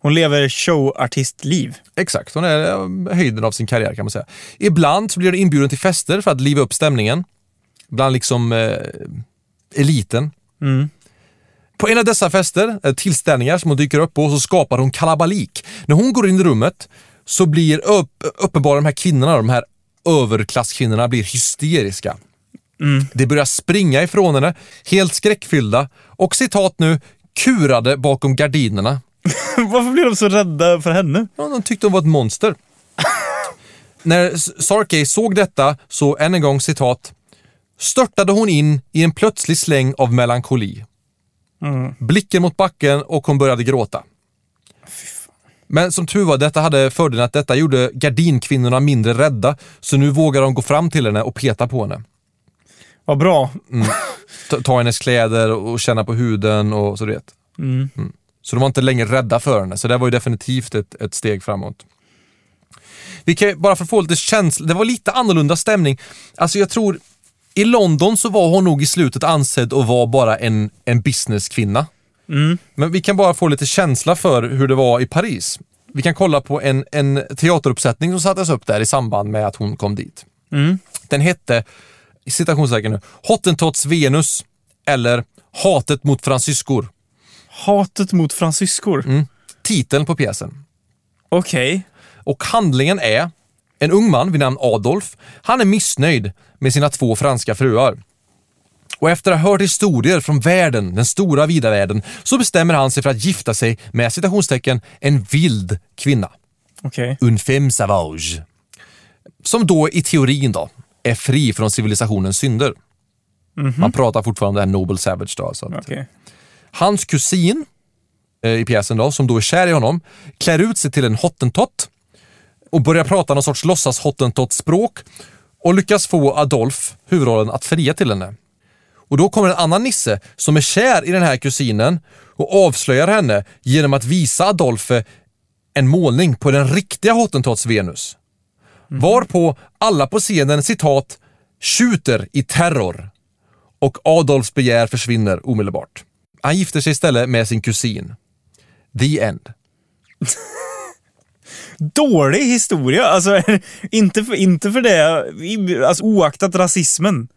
Hon lever showartistliv. Exakt, hon är eh, höjden av sin karriär kan man säga. Ibland så blir hon inbjuden till fester för att liva upp stämningen. Bland liksom eh, eliten. Mm. På en av dessa fester, eh, tillställningar som hon dyker upp på, så skapar hon kalabalik. När hon går in i rummet så blir upp, uppenbara de här kvinnorna, de här överklasskvinnorna blir hysteriska. Det börjar springa ifrån henne, helt skräckfyllda och citat nu, kurade bakom gardinerna. [LAUGHS] Varför blir de så rädda för henne? Ja, de tyckte hon var ett monster. [LAUGHS] När Sarkey såg detta så, än en gång citat, störtade hon in i en plötslig släng av melankoli. Blicken mot backen och hon började gråta. Men som tur var, detta hade fördelen att detta gjorde gardinkvinnorna mindre rädda, så nu vågar de gå fram till henne och peta på henne. Vad bra. Ta, ta hennes kläder och känna på huden och så du vet. Mm. Så de var inte längre rädda för henne, så det var ju definitivt ett, ett steg framåt. Vi kan bara för att få lite känsla, det var lite annorlunda stämning. Alltså jag tror, i London så var hon nog i slutet ansedd att vara bara en, en businesskvinna. Mm. Men vi kan bara få lite känsla för hur det var i Paris. Vi kan kolla på en, en teateruppsättning som sattes upp där i samband med att hon kom dit. Mm. Den hette, i citationstecken nu, Hottentots Venus eller Hatet mot fransyskor. Hatet mot fransyskor. Mm. Titeln på pjäsen. Okej. Och handlingen är en ung man vid namn Adolf. Han är missnöjd med sina två franska fruar. Och efter att ha hört historier från världen, den stora vida världen, så bestämmer han sig för att gifta sig med citationstecken en vild kvinna. Okej. Un femme sauvage. Som då i teorin då är fri från civilisationens synder. Man pratar fortfarande om det här Noble Savage då. Alltså att. Hans kusin eh, i pjäsen då, som då är kär i honom, klär ut sig till en hottentott och börjar prata någon sorts låtsas hottentott-språk och lyckas få Adolf, huvudrollen, att fria till henne. Och då kommer en annan nisse som är kär i den här kusinen och avslöjar henne genom att visa Adolfe en målning på den riktiga hottentotts Venus. Varpå alla på scenen citat “tjuter i terror” och Adolfs begär försvinner omedelbart. Han gifter sig istället med sin kusin. The end. [LAUGHS] Dålig historia. Alltså, [LAUGHS] inte för, inte för det. Alltså, oaktat rasismen.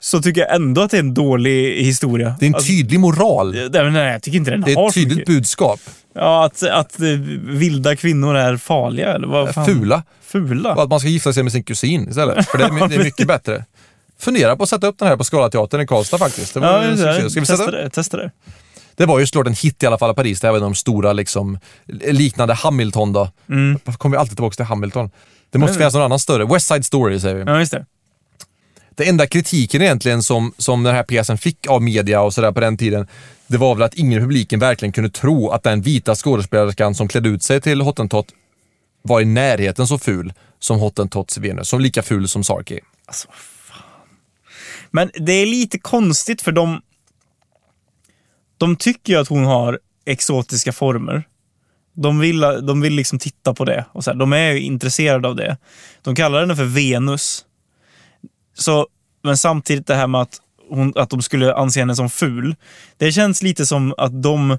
Så tycker jag ändå att det är en dålig historia. Det är en alltså, tydlig moral. nej, nej, jag tycker inte den Det är ett tydligt mycket. budskap. Ja, att, att eh, vilda kvinnor är farliga eller vad fan? Fula. Fula? Och att man ska gifta sig med sin kusin istället. För det är, det är [LAUGHS] mycket bättre. Fundera på att sätta upp den här på Scalateatern i Karlstad faktiskt. Det, var Ja, det. Ska vi testa det. Testa det. det var ju såklart en hit i alla fall i Paris. Det här var en av de stora liksom, liknande Hamilton då. Varför kommer vi alltid tillbaka till Hamilton? Det måste finnas någon annan större. West Side Story säger vi. Ja, just det. Det enda kritiken egentligen som, som den här pjäsen fick av media och sådär på den tiden, det var väl att ingen i publiken verkligen kunde tro att den vita skådespelerskan som klädde ut sig till Hottentott var i närheten så ful som Hottentotts Venus, som lika ful som Sarki. Alltså. Men det är lite konstigt för de... De tycker ju att hon har exotiska former. De vill, de vill liksom titta på det. Och så här, de är ju intresserade av det. De kallar henne för Venus. Så, men samtidigt det här med att, hon, att de skulle anse henne som ful. Det känns lite som att de,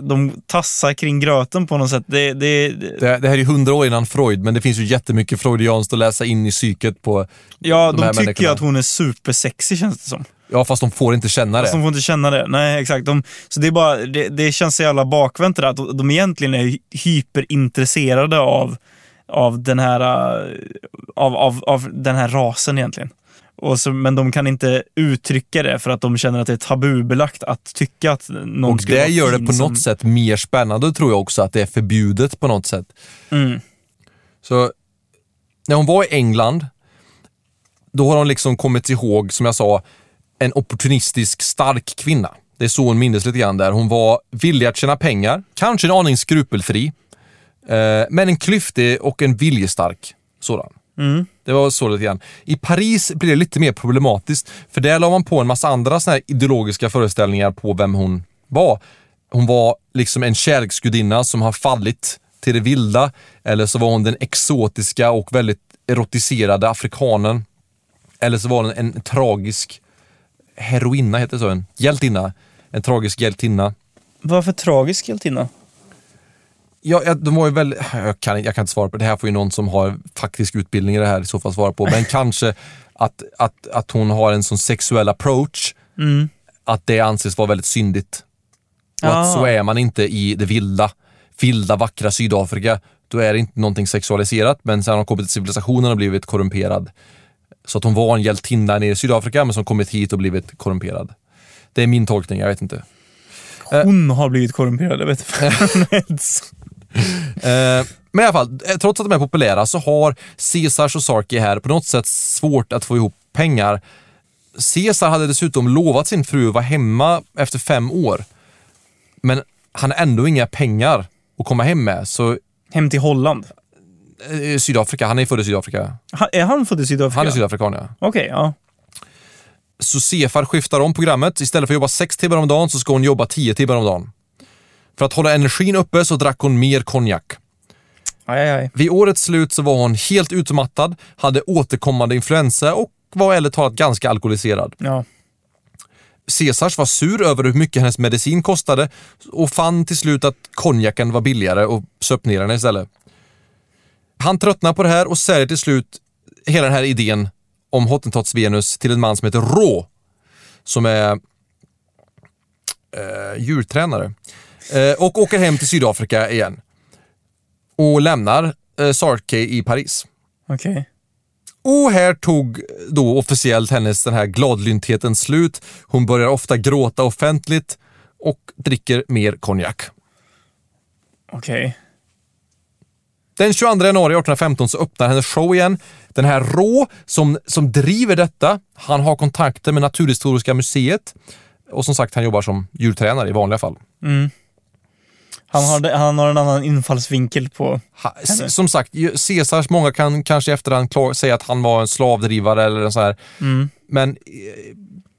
de tassar kring gröten på något sätt. Det, det, det, Det, det här är ju hundra år innan Freud, men det finns ju jättemycket freudianskt att läsa in i psyket på... ja, de de tycker ju människorna. att hon är supersexy känns det som. Ja, fast de får inte känna Fast de det. får inte känna det. Nej, exakt. De, så det, är bara, det, det känns så jävla bakvänt det där, att de, de egentligen är hyperintresserade av, av, den här, äh, av, av, av den här rasen egentligen. Och så, men de kan inte uttrycka det för att de känner att det är tabubelagt att tycka att någon Och det gör det på som- något sätt mer spännande tror jag också, att det är förbjudet på något sätt. Mm. Så när hon var i England, då har hon liksom kommit ihåg, som jag sa, en opportunistisk stark kvinna. Det är så hon minns lite grann där. Hon var villig att tjäna pengar, kanske en aning skrupelfri, eh, men en klyftig och en viljestark sådan. Mm. Det var så lite grann. I Paris blir det lite mer problematiskt, för där la man på en massa andra såna här ideologiska föreställningar på vem hon var. Hon var liksom en kärleksgudinna som har fallit till det vilda, eller så var hon den exotiska och väldigt erotiserade afrikanen. Eller så var hon en tragisk heroinna, heter det så? En hjältinna. En tragisk hjältinna. Varför tragisk hjältinna? Ja, ja, de var ju väl, jag kan, jag kan inte svara på det. Det här får ju någon som har faktisk utbildning i det här i så fall svara på. Men kanske att, att, att hon har en sån sexuell approach, Mm. att det anses vara väldigt syndigt. Och Ah. att så är man inte i det vilda, vilda vackra Sydafrika. Då är det inte någonting sexualiserat, men sen har hon kommit till civilisationen och blivit korrumperad. Så att hon var en hjältinna nere i Sydafrika, men som kommit hit och blivit korrumperad. Det är min tolkning, jag vet inte. Hon har blivit korrumperad, jag vet inte. [LAUGHS] Eh, men i alla fall, eh, trots att de är populära så har Caesars och Sarki här på något sätt svårt att få ihop pengar. Caesar hade dessutom lovat sin fru att vara hemma efter fem år. Men han har ändå inga pengar att komma hem med. Så Hem till Holland. eh, Sydafrika, han är född i Sydafrika. Ha, är han född i Sydafrika? Han är sydafrikan ja. Okej, ja. Så Sefar skiftar om programmet. Istället för att jobba sex timmar om dagen så ska hon jobba tio timmar om dagen. För att hålla energin uppe så drack hon mer konjak. Aj, aj. Vid årets slut så var hon helt utmattad, hade återkommande influensa och var ärligt talat ganska alkoholiserad. Ja. Caesars var sur över hur mycket hennes medicin kostade och fann till slut att konjaken var billigare och söp ner henne istället. Han tröttnar på det här och säljer till slut hela den här idén om Hottentots Venus till en man som heter Rå, som är eh, djurtränare. Eh, och åker hem till Sydafrika igen. Och lämnar eh, Sarkey i Paris. Okej. Och här tog då officiellt hennes den här gladlyntheten slut. Hon börjar ofta gråta offentligt och dricker mer konjak. Okej. Den 22 januari 1815 så öppnar hennes show igen. Den här Rå som, som driver detta, han har kontakter med Naturhistoriska museet och som sagt han jobbar som djurtränare i vanliga fall. Han, har, han har en annan infallsvinkel på... Ha, s- som sagt, Caesars, många kan kanske i efterhand klar, säga att han var en slavdrivare eller en sån här. Men eh,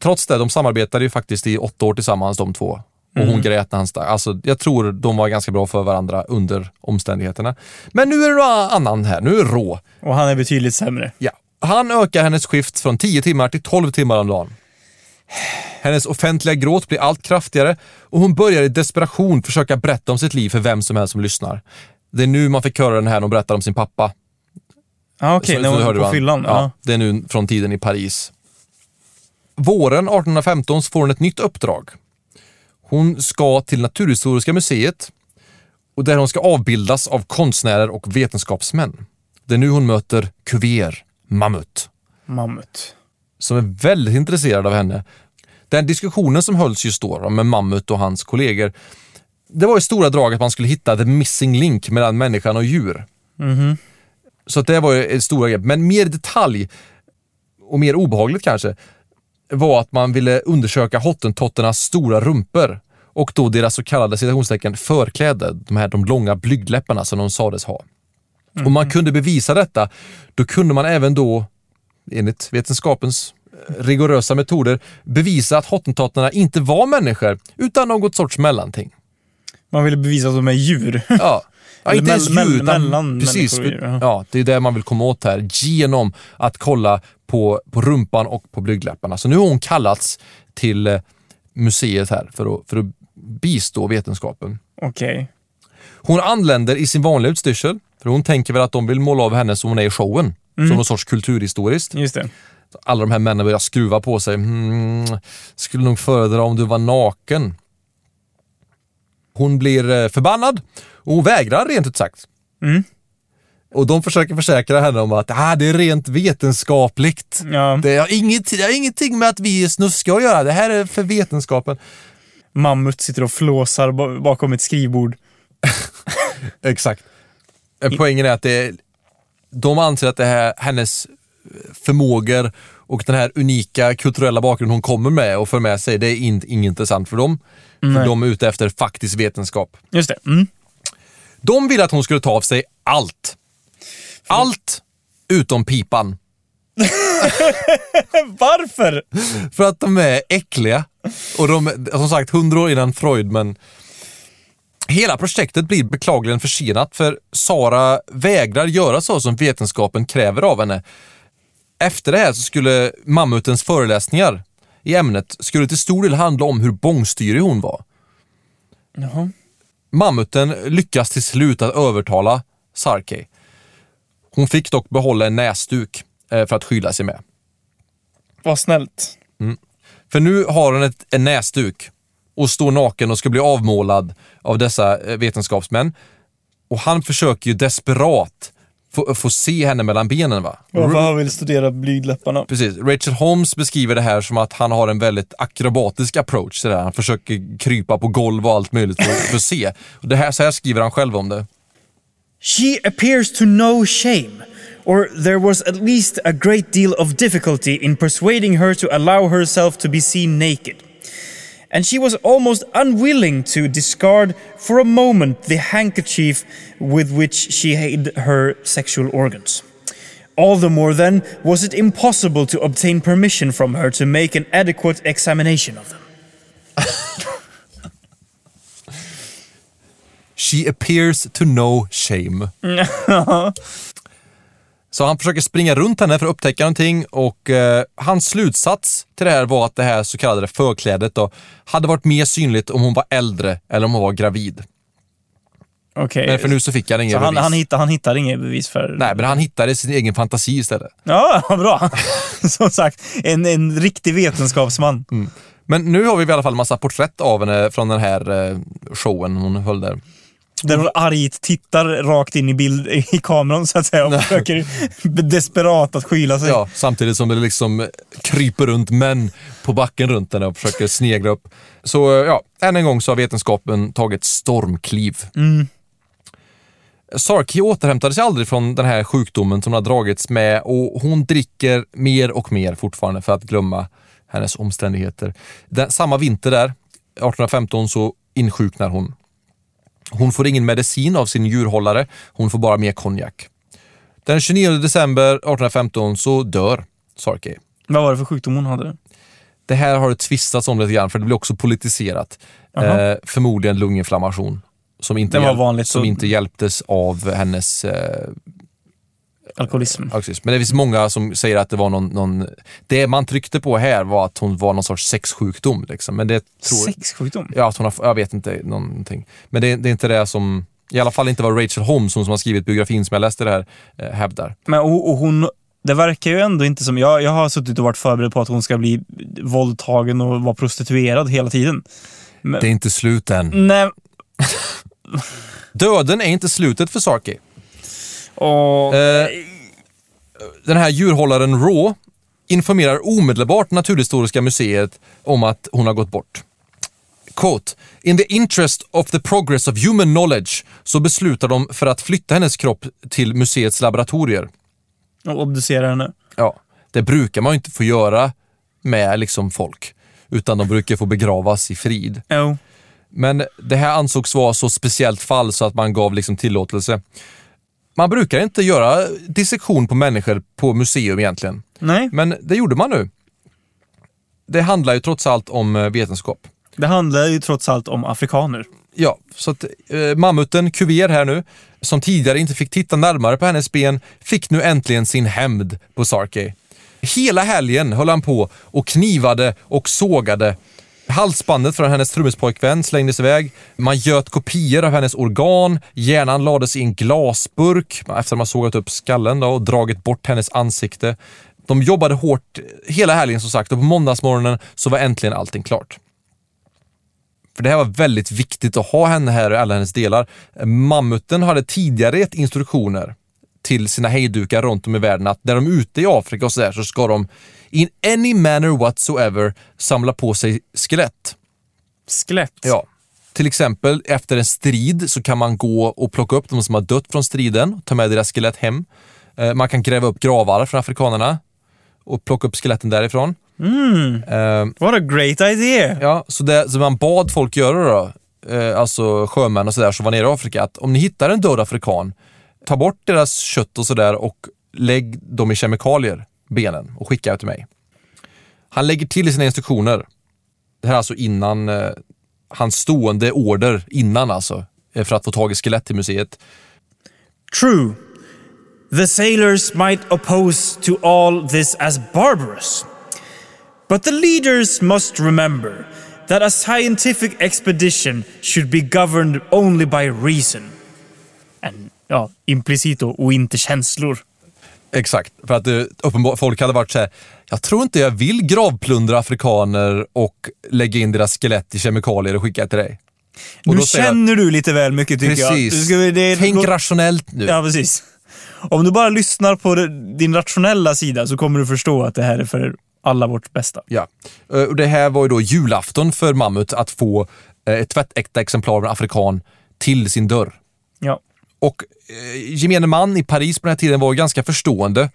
trots det, de samarbetade ju faktiskt i åtta år tillsammans de två. Och hon grät när han stack. Alltså, jag tror de var ganska bra för varandra under omständigheterna. Men nu är det någon annan här, nu är det Rå. Och han är betydligt sämre. Ja. Han ökar hennes skift från 10 timmar till 12 timmar om dagen. Hennes offentliga gråt blir allt kraftigare och hon börjar i desperation försöka berätta om sitt liv för vem som helst som lyssnar. Det är nu man fick höra den här när hon berättar om sin pappa. Ja, okej. Så- när hon hörde på fyllan. Ja. Det är nu från tiden i Paris. Våren 1815 så får hon ett nytt uppdrag. Hon ska till Naturhistoriska museet och där hon ska avbildas av konstnärer och vetenskapsmän. Det är nu hon möter Cuvier, Mammut, Mammut. Som är väldigt intresserad av henne. Den diskussionen som hölls just då med Mammut och hans kollegor, det var i stora drag att man skulle hitta the missing link mellan människan och djur. Så att det var ett stora grepp. Men mer detalj och mer obehagligt kanske var att man ville undersöka hottentotternas stora rumpor och då deras så kallade citationstecken förkläde, de här de långa blygdläpparna som de sades ha. Om man kunde bevisa detta, då kunde man även då, enligt vetenskapens eh, rigorösa metoder, bevisa att hottentotterna inte var människor utan något sorts mellanting. Man ville bevisa att de är djur. Ja. Ja, [LAUGHS] inte ens mell- djur, mellan precis. människor och djur, ja. Det är det man vill komma åt här. Genom att kolla på, på rumpan och på blygdläpparna. Så nu har hon kallats till eh, museet här för att, för att bistå vetenskapen. Okej. Hon anländer i sin vanliga utstyrsel, för hon tänker väl att de vill måla av henne som hon är i showen. Som någon sorts kulturhistoriskt. Just det. Alla de här männen börjar skruva på sig. Hmm, skulle nog föredra om du var naken. Hon blir eh, förbannad och hon vägrar rent ut sagt. Mm. Och de försöker försäkra henne om att ah, det är rent vetenskapligt. Ja, Det har, inget, det har ingenting med att vi är snuskiga att göra. Det här är för vetenskapen. Mammut sitter och flåsar ba- bakom ett skrivbord. [LAUGHS] Exakt. Eh, Poängen är att det är, de anser att det här, hennes förmågor och den här unika kulturella bakgrund hon kommer med och för med sig, det är in, inget intressant för dem. För de är ute efter faktisk vetenskap. Just det. Mm. De ville att hon skulle ta av sig allt. Allt utom pipan. [LAUGHS] Varför? För att de är äckliga. Och de, som sagt, hundra år innan Freud, men Hela projektet blir beklagligen försenat för Sara vägrar göra så som vetenskapen kräver av henne. Efter det här så skulle mammutens föreläsningar i ämnet skulle till stor del handla om hur bångstyrig hon var. Jaha. Mammuten lyckas till slut att övertala Sarkey. Hon fick dock behålla en näsduk eh, för att skyla sig med. Vad snällt. För nu har hon ett, en näsduk och står naken och ska bli avmålad av dessa eh, vetenskapsmän. Och han försöker ju desperat få, få se henne mellan benen. va? Varför han vill studera blygdläpparna? Precis. Rachel Holmes beskriver det här som att han har en väldigt akrobatisk approach här. Han försöker krypa på golv och allt möjligt för, för att se. Och det här, så här skriver han själv om det. She appears to no shame, or there was at least a great deal of difficulty in persuading her to allow herself to be seen naked. And she was almost unwilling to discard for a moment the handkerchief with which she hid her sexual organs. All the more then was it impossible to obtain permission from her to make an adequate examination of them. [LAUGHS] She appears to know shame. [LAUGHS] Så han försöker springa runt henne för att upptäcka någonting och eh, hans slutsats till det här var att det här så kallade förklädet då, hade varit mer synligt om hon var äldre eller om hon var gravid. Okej. Men för nu så fick han inget han, bevis. han, hittar, han hittar inget bevis för... Nej, men han hittade sin egen fantasi istället. Ja, [LAUGHS] bra. [LAUGHS] Som sagt, en, en riktig vetenskapsman. Men nu har vi i alla fall massa porträtt av henne från den här eh, showen hon höll där. Där hon argt tittar rakt in i bild i kameran så att säga och försöker desperat att skyla sig. Ja, samtidigt som det liksom kryper runt män på backen runt henne och försöker snegla upp. Så ja, än en gång så har vetenskapen tagit stormkliv. Sarki återhämtade sig aldrig från den här sjukdomen som hon har dragits med och hon dricker mer och mer fortfarande för att glömma hennes omständigheter. Den, samma vinter där, 1815, så insjuknar hon. Hon får ingen medicin av sin djurhållare, hon får bara mer konjak. Den 29 december 1815 så dör Sarki. Vad var det för sjukdom hon hade? Det här har det tvistats om lite grann för det blir också politiserat. Eh, förmodligen lunginflammation. Som inte, Det var hjäl- vanligt, som så- inte hjälptes av hennes eh, Alkoholism. alkoholism. Men det finns många som säger att det var någon, någon... Det man tryckte på här var att hon var någon sorts sexsjukdom. Liksom. Men det tror Sexsjukdom? Ja, att hon har, jag vet inte, någonting. Men det, det är inte det som, i alla fall inte vad Rachel Holmes, hon som har skrivit biografin som jag läste det här, eh, hävdar. Men och, och hon... Det verkar ju ändå inte som... Jag, jag har suttit och varit förberedd på att hon ska bli våldtagen och vara prostituerad hela tiden. Men, Det är inte slut än. Nej. [LAUGHS] Döden är inte slutet för Sarki. Och, Eh, den här djurhållaren Raw informerar omedelbart Naturhistoriska museet om att hon har gått bort. Quote, In the interest of the progress of human knowledge så beslutar de för att flytta hennes kropp till museets laboratorier. och obducera henne. Ja, det brukar man ju inte få göra med liksom folk, utan de brukar få begravas i frid. Jo. Men det här ansågs vara så speciellt fall så att man gav liksom tillåtelse. Man brukar inte göra dissektion på människor på museum egentligen. Nej, Men det gjorde man nu. Det handlar ju trots allt om eh, vetenskap. det handlar ju trots allt om afrikaner. Ja, så att eh, mammuten Cuvier här nu, som tidigare inte fick titta närmare på hennes ben, fick nu äntligen sin hämnd på Sarkey. Hela helgen höll han på och knivade och sågade. Halsbandet från hennes trummispojkvän slängdes iväg. Man göt kopior av hennes organ. Hjärnan lades i en glasburk efter att man sågat upp skallen då, och dragit bort hennes ansikte. De jobbade hårt hela helgen som sagt och på måndagsmorgonen så var äntligen allting klart. För det här var väldigt viktigt att ha henne här i alla hennes delar. Mammuten hade tidigare gett instruktioner till sina hejdukar runt om i världen att när de är ute i Afrika och sådär så ska de in any manner whatsoever samla på sig skelett. Skelett. Ja. Till exempel efter en strid så kan man gå och plocka upp de som har dött från striden, ta med deras skelett hem. Eh, Man kan gräva upp gravar från afrikanerna och plocka upp skeletten därifrån. Eh, What a great idea! Ja, så det som man bad folk göra då, eh, alltså sjömän och sådär som var nere i Afrika, att om ni hittar en död afrikan, ta bort deras kött och sådär och lägg dem i kemikalier, benen, och skicka till mig. Han lägger till i sina instruktioner, det här är alltså innan eh, hans stående order, innan alltså, eh, för att få tag i skelett till museet. True. The sailors might oppose to all this as barbarous. But the leaders must remember that a scientific expedition should be governed only by reason. And, ja, implicit då, och inte känslor. Exakt, för att uppenbar, folk hade varit så här, jag tror inte jag vill gravplundra afrikaner och lägga in deras skelett i kemikalier och skicka till dig. Och Nu säger jag- känner du lite väl mycket tycker jag. Precis. Ska, det, Tänk rationellt nu. Ja, precis. Om du bara lyssnar på din rationella sida så kommer du förstå att det här är för alla vårt bästa. Ja. Eh, Och det här var ju då julafton för Mammut att få eh, ett tvättäkta exemplar av en afrikan till sin dörr. Ja. Och eh, gemene man i Paris på den här tiden var ganska förstående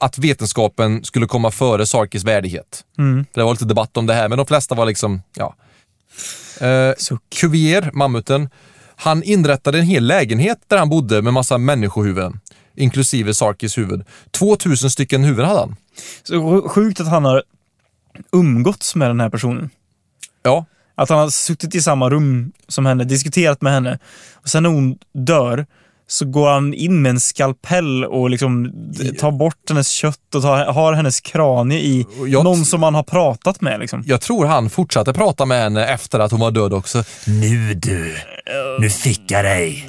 att vetenskapen skulle komma före Sarkis värdighet. För Det var lite debatt om det här, men de flesta var liksom, ja. Eh. Cuvier, mammuten, han inrättade en hel lägenhet där han bodde med massa människohuvuden. inklusive Sarkis huvud. 2000 stycken huvuden hade han. Så sj- sjukt att han har umgåtts med den här personen. Ja, Att han har suttit i samma rum som henne, diskuterat med henne. Och sen när hon dör så går han in med en skalpell och liksom tar bort hennes kött och tar, har hennes kranie i jag- någon som han har pratat med. Liksom. jag tror han fortsatte prata med henne efter att hon var död också. Nu du, nu fick jag dig.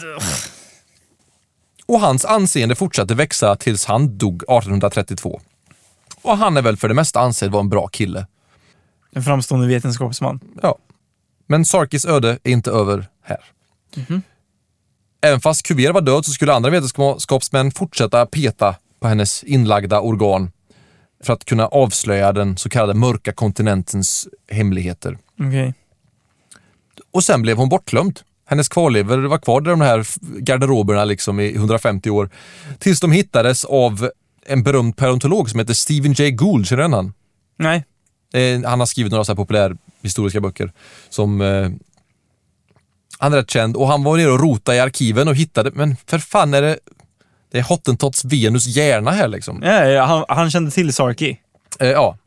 Och hans anseende fortsatte växa tills han dog 1832. Och han är väl för det mesta ansedd vara en bra kille. En framstående vetenskapsman. Ja. Men Sarkis öde är inte över här. Även fast Cuvier var död så skulle andra vetenskapsmän fortsätta peta på hennes inlagda organ för att kunna avslöja den så kallade mörka kontinentens hemligheter. Okej. Och sen blev hon bortglömd. Hennes kvarlevor var kvar i de här garderoberna liksom i 150 år. Tills de hittades av en berömd paleontolog som heter Stephen Jay Gould. Känner du han? Nej. Eh, han har skrivit några så här populärhistoriska böcker som eh, han är rätt känd och han var nere och rotade i arkiven och hittade, men för fan är det det är Hottentots Venus hjärna här liksom. Ja, ja, han, han kände till Sarki. Eh, ja.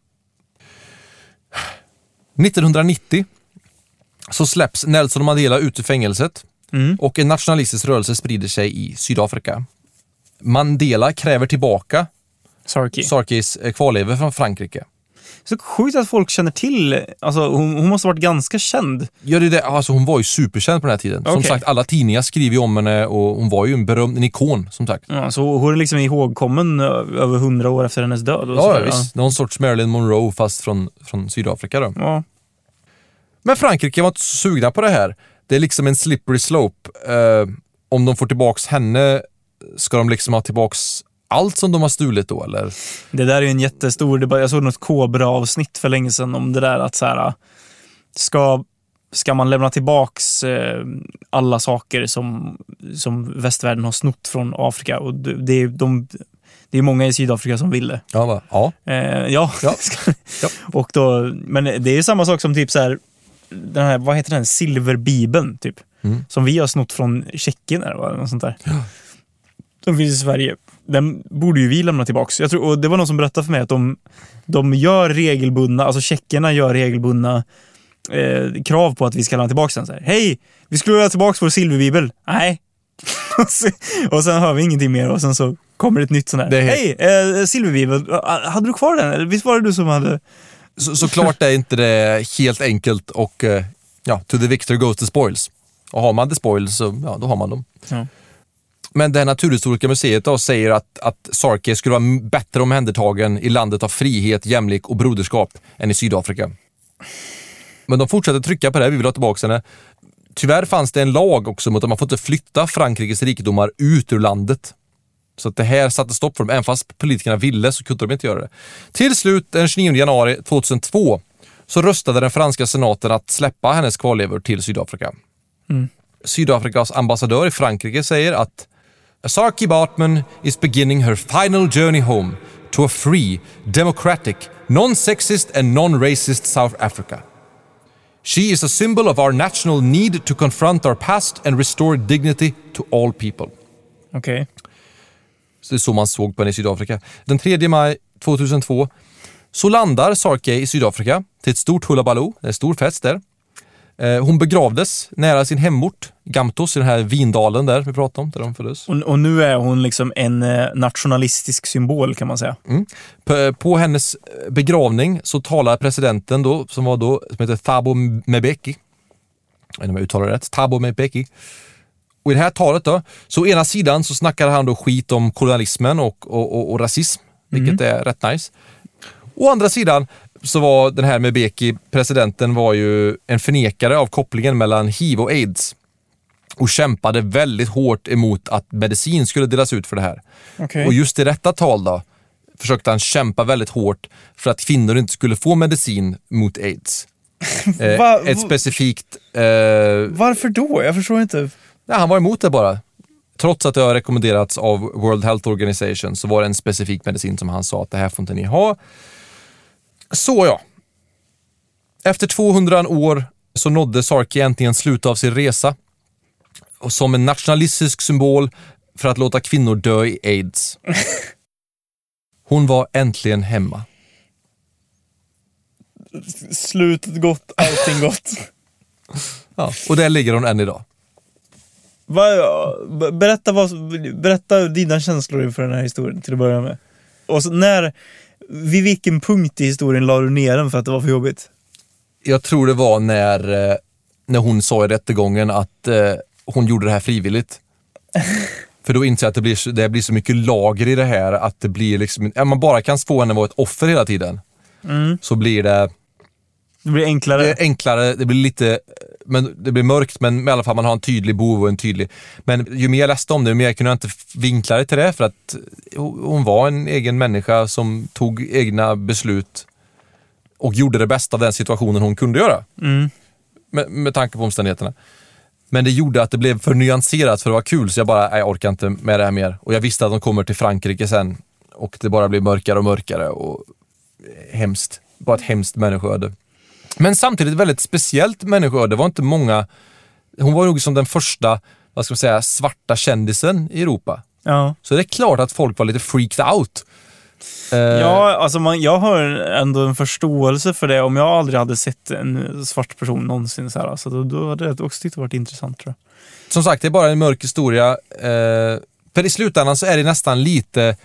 1990 så släpps Nelson Mandela ut ur fängelset Mm. och en nationalistisk rörelse sprider sig i Sydafrika. Mandela kräver tillbaka Sarki. Sarkis eh, kvarlevor från Frankrike. Så sjukt att folk känner till, alltså hon, hon måste ha varit ganska känd. Ja, det är det. Alltså, hon var ju superkänd på den här tiden. Som Okej. sagt, alla tidningar skriver ju om henne och hon var ju en berömd, en ikon som sagt. Ja, så hon är liksom ihågkommen över hundra år efter hennes död. Och Ja, sådär. visst. Någon sorts Marilyn Monroe fast från, från Sydafrika då. Ja. Men Frankrike var inte så sugna på det här. Det är liksom en slippery slope. Eh, om de får tillbaks henne, ska de liksom ha tillbaks allt som de har stulit då eller? Det där är ju en jättestor debatt. Jag såg något Kobra-avsnitt för länge sedan om det där att så här, ska, ska man lämna tillbaks eh, alla saker som, som västvärlden har snott från Afrika? Och det, är, de, det är många i Sydafrika som vill det. Ja, va? ja. Eh, ja. Ja. [LAUGHS] Ja. och då, men det är samma sak som typ så här, den här, vad heter den, silverbibeln typ. Mm. Som vi har snott från Tjeckien eller något sånt där. Som finns i Sverige. Den borde ju vi lämna tillbaks. Jag tror, och det var någon som berättade för mig att de, de gör regelbundna, alltså tjeckerna gör regelbundna eh, krav på att vi ska lämna tillbaks den. Så här, Hej! Vi skulle lämna tillbaks vår silverbibel. Nej. [LAUGHS] och, sen, hör vi ingenting mer och sen så kommer det ett nytt sånt här. Det Hej! Eh, silverbibel. Ah, Hade du kvar den? Eller visst var det du som hade... Så, såklart är inte det helt enkelt och eh, ja, to the victor goes the spoils. Och har man the spoils så ja, då har man dem. Ja. Men det här Naturhistoriska museet då säger att, att Sarke skulle vara bättre omhändertagen i landet av frihet, jämlik och broderskap än i Sydafrika. Men de fortsätter trycka på det, här, vi vill ha tillbaka henne. Tyvärr fanns det en lag också mot att man får inte flytta Frankrikes rikedomar ut ur landet. Så att det här satte stopp för dem. Även fast politikerna ville så kunde de inte göra det. Till slut den 29 januari 2002 så röstade den franska senaten att släppa hennes kvarlevor till Sydafrika. Sydafrikas ambassadör i Frankrike säger att Sarki Bartman is beginning her final journey home to a free, democratic, non-sexist and non-racist South Africa. She is a symbol of our national need to confront our past and restore dignity to all people. Okej. Så det är så man såg på henne i Sydafrika. Den 3 maj 2002 så landar Sarkey i Sydafrika till ett stort hullabaloo, en stor fest där. Eh, Hon begravdes nära sin hemort, Gamtos, i den här vindalen där vi pratade om, där de föddes. Och, och nu är hon liksom en eh, nationalistisk symbol kan man säga. På, på hennes eh, begravning så talar presidenten då, som var då, som heter Thabo Mbeki. Jag vet inte om jag uttalar det rätt. Thabo Mbeki. Och i det här talet då, så ena sidan så snackar han då skit om kolonialismen och, och, och, och rasism, vilket är rätt nice. Å andra sidan så var den här Mbeki, presidenten, var ju en förnekare av kopplingen mellan hiv och aids och kämpade väldigt hårt emot att medicin skulle delas ut för det här. Okej. Och just i detta tal då försökte han kämpa väldigt hårt för att kvinnor inte skulle få medicin mot aids. [LAUGHS] Eh, Va- ett specifikt... Eh, Varför då? Jag förstår inte. nej, han var emot det bara. Trots att det har rekommenderats av World Health Organization så var det en specifik medicin som han sa att det här får inte ni ha. Så ja. Efter 200 år så nådde Sarki äntligen slutet av sin resa. Och som en nationalistisk symbol för att låta kvinnor dö i aids. [LAUGHS] Hon var äntligen hemma. Slutet gott, allting gott. [LAUGHS] Ja, och där ligger hon än idag. Berätta, vad, berätta dina känslor inför den här historien till att börja med. Och när, vid vilken punkt i historien la du ner den för att det var för jobbigt? Jag tror det var när, eh, när hon sa i rättegången att eh, hon gjorde det här frivilligt. [LAUGHS] För då inser jag att det blir, så- det blir så mycket lager i det här att det blir liksom, om man bara kan få henne att vara ett offer hela tiden. Så blir det, Det blir enklare. det enklare, det blir lite, men det blir mörkt men i alla fall man har en tydlig bov och en tydlig. Men ju mer jag läste om det, ju mer kunde jag inte vinkla det till det för att hon var en egen människa som tog egna beslut och gjorde det bästa av den situationen hon kunde göra. Mm. Med, med tanke på omständigheterna. Men det gjorde att det blev för nyanserat för det var kul så jag bara, nej, jag orkar inte med det här mer. Och jag visste att de kommer till Frankrike sen och det bara blir mörkare och mörkare och hemskt. Bara ett hemskt människoöde. Men samtidigt väldigt speciellt människoöde. Det var inte många, hon var nog som den första, vad ska man säga, svarta kändisen i Europa. Ja. Så det är klart att folk var lite freaked out. Eh, Ja, alltså man, jag har ändå en förståelse för det om jag aldrig hade sett en svart person någonsin. Så, här, så då, då hade jag också tyckt det varit intressant tror jag. som sagt, det är bara en mörk historia. Eh, för i slutändan så är det nästan lite,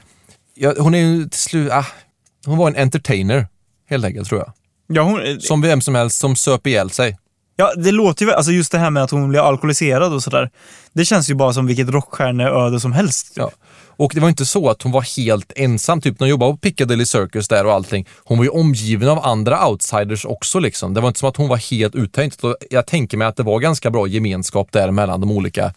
ja, hon är ju till slut, ah, hon var en entertainer helt enkelt tror jag. Ja, hon, Som vem som helst som söp ihjäl sig. ja, det låter ju, alltså just det här med att hon blir alkoholiserad och sådär. Det känns ju bara som vilket rockstjärneöde som helst. Typ. Ja. Och det var inte så att hon var helt ensam, typ när hon jobbade på Piccadilly Circus där och allting. Hon var ju omgiven av andra outsiders också liksom. Det var inte som att hon var helt uttänkt. Jag tänker mig att det var ganska bra gemenskap där mellan de olika,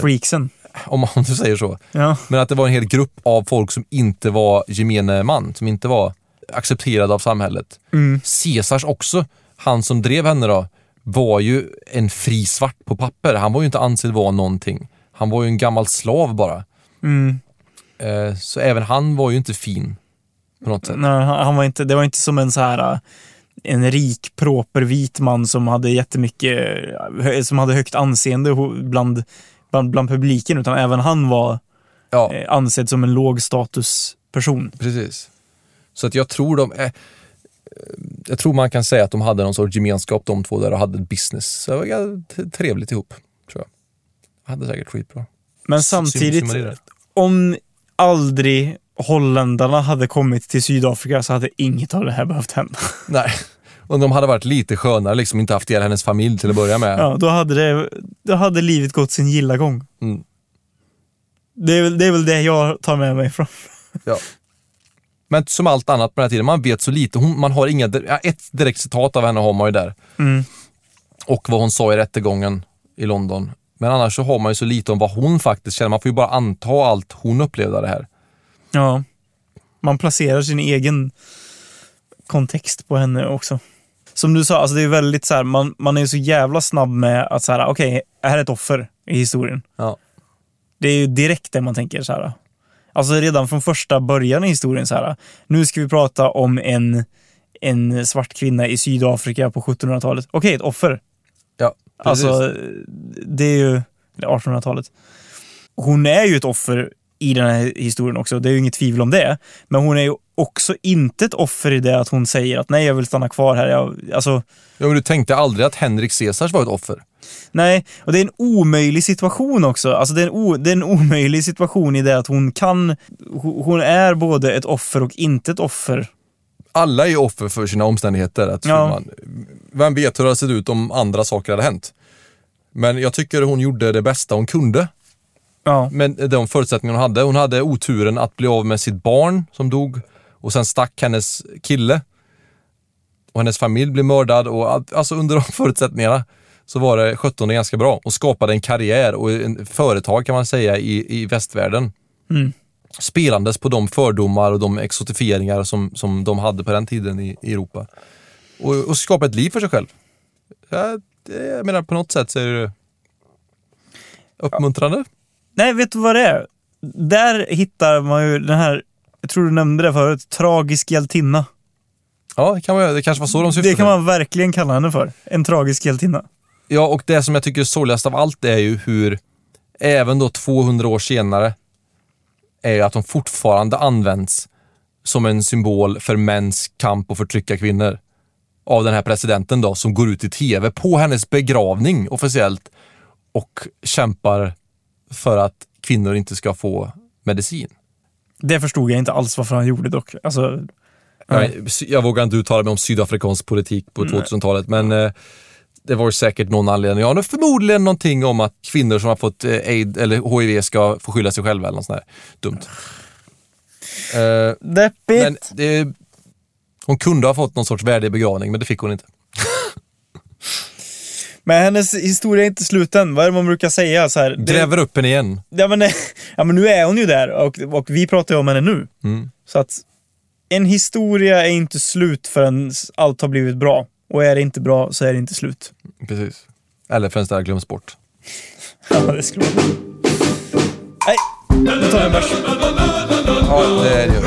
Freaksen. om man nu [LAUGHS] säger så. Ja. Men att det var en hel grupp av folk som inte var gemene man, som inte var accepterade av samhället. Mm. Caesars också, han som drev henne då, var ju en fri svart på papper. Han var ju inte ansedd vara någonting. Han var ju en gammal slav bara. Mm. Eh, Så även han var ju inte fin på något sätt. Nej, han var inte, det var inte som en så här äh, en rik, proper vit man som hade jättemycket, hö- som hade högt anseende bland, bland, bland publiken, utan även han var Ja, eh, ansedd som en låg statusperson. precis. Så att jag tror de... Eh, jag tror man kan säga att de hade någon sorts gemenskap de två där och hade ett business. Så det var trevligt ihop, tror jag. Hade säkert skitbra. Men samtidigt, om aldrig holländarna hade kommit till Sydafrika så hade inget av det här behövt hända. [LAUGHS] Nej. Om de hade varit lite skönare, liksom inte haft ihjäl hennes familj till att börja med. Ja, då hade, det, då hade livet gått sin gilla gång. Mm. Det, är väl, det är väl det jag tar med mig från. Ja. [LAUGHS] Men som allt annat på den här tiden, man vet så lite. Hon, man har inga, ett direkt citat av henne har man ju där. Mm. Och vad hon sa i rättegången i London. Men annars så har man ju så lite om vad hon faktiskt känner. Man får ju bara anta allt hon upplevde det här. Ja. Man placerar sin egen kontext på henne också. Som du sa, alltså det är väldigt så här, man, man är så jävla snabb med att så här, okej, här är ett offer i historien. Ja. Det är ju direkt det man tänker så här. Alltså redan från första början i historien så här. Nu ska vi prata om en, en svart kvinna i Sydafrika på 1700-talet. Okej, ett offer. Ja, precis. Alltså, det är ju eller 1800-talet. Hon är ju ett offer i den här historien också. Det är ju inget tvivel om det. Men hon är ju också inte ett offer i det att hon säger att nej, jag vill stanna kvar här. Jag, alltså, ja, men du tänkte aldrig att Henrik Caesars var ett offer? Nej, och det är en omöjlig situation också. Alltså, det, är en o, det är en omöjlig situation i det att hon kan... Hon är både ett offer och inte ett offer. Alla är offer för sina omständigheter. Att Ja. man, vem vet hur det hade sett ut om andra saker hade hänt? Men jag tycker hon gjorde det bästa hon kunde Ja, med de förutsättningar hon hade. Hon hade oturen att bli av med sitt barn som dog och sen stack hennes kille. Och hennes familj blev mördad och allt- alltså under de [LAUGHS] förutsättningarna så var det 17 ganska bra och skapade en karriär och en företag kan man säga i, i västvärlden. Mm. Spelandes på de fördomar och de exotifieringar som, som de hade på den tiden i, i Europa. Och, och skapa ett liv för sig själv. Ja, det, jag menar på något sätt så är det uppmuntrande. Nej, vet du vad det är? Där hittar man ju den här, jag tror du nämnde det förut, tragisk hjältinna. Ja, det, kan man, det kanske var så de syftade. Det kan man verkligen kalla henne för. En tragisk hjältinna. Ja, och det som jag tycker är sorgligast av allt är ju hur även då 200 år senare, är att de fortfarande används som en symbol för mäns kamp och förtrycka kvinnor. Av den här presidenten då, som går ut i tv på hennes begravning officiellt och kämpar för att kvinnor inte ska få medicin. Det förstod jag inte alls varför han gjorde dock. Alltså, Jag, jag vågar inte uttala mig om sydafrikansk politik på 2000-talet, men eh, det var säkert någon anledning. Ja, det förmodligen någonting om att kvinnor som har fått eh, aid eller HIV ska få skylla sig själva eller något sånt där dumt. Eh, deppigt. men det, hon kunde ha fått någon sorts värdig begravning, men det fick hon inte. [LAUGHS] Men hennes historia är inte slut än. Vad är det man brukar säga? Så här, det- Gräver upp henne igen. Ja men, [LAUGHS] ja men nu är hon ju där och, och vi pratar ju om henne nu. Mm. Så att en historia är inte slut förrän allt har blivit bra. Och är det inte bra så är det inte slut. Precis. Eller förrän det här glöms bort. [LAUGHS] Ja, det skulle vara Nej, nu tar vi en bärs. Ja, det är det.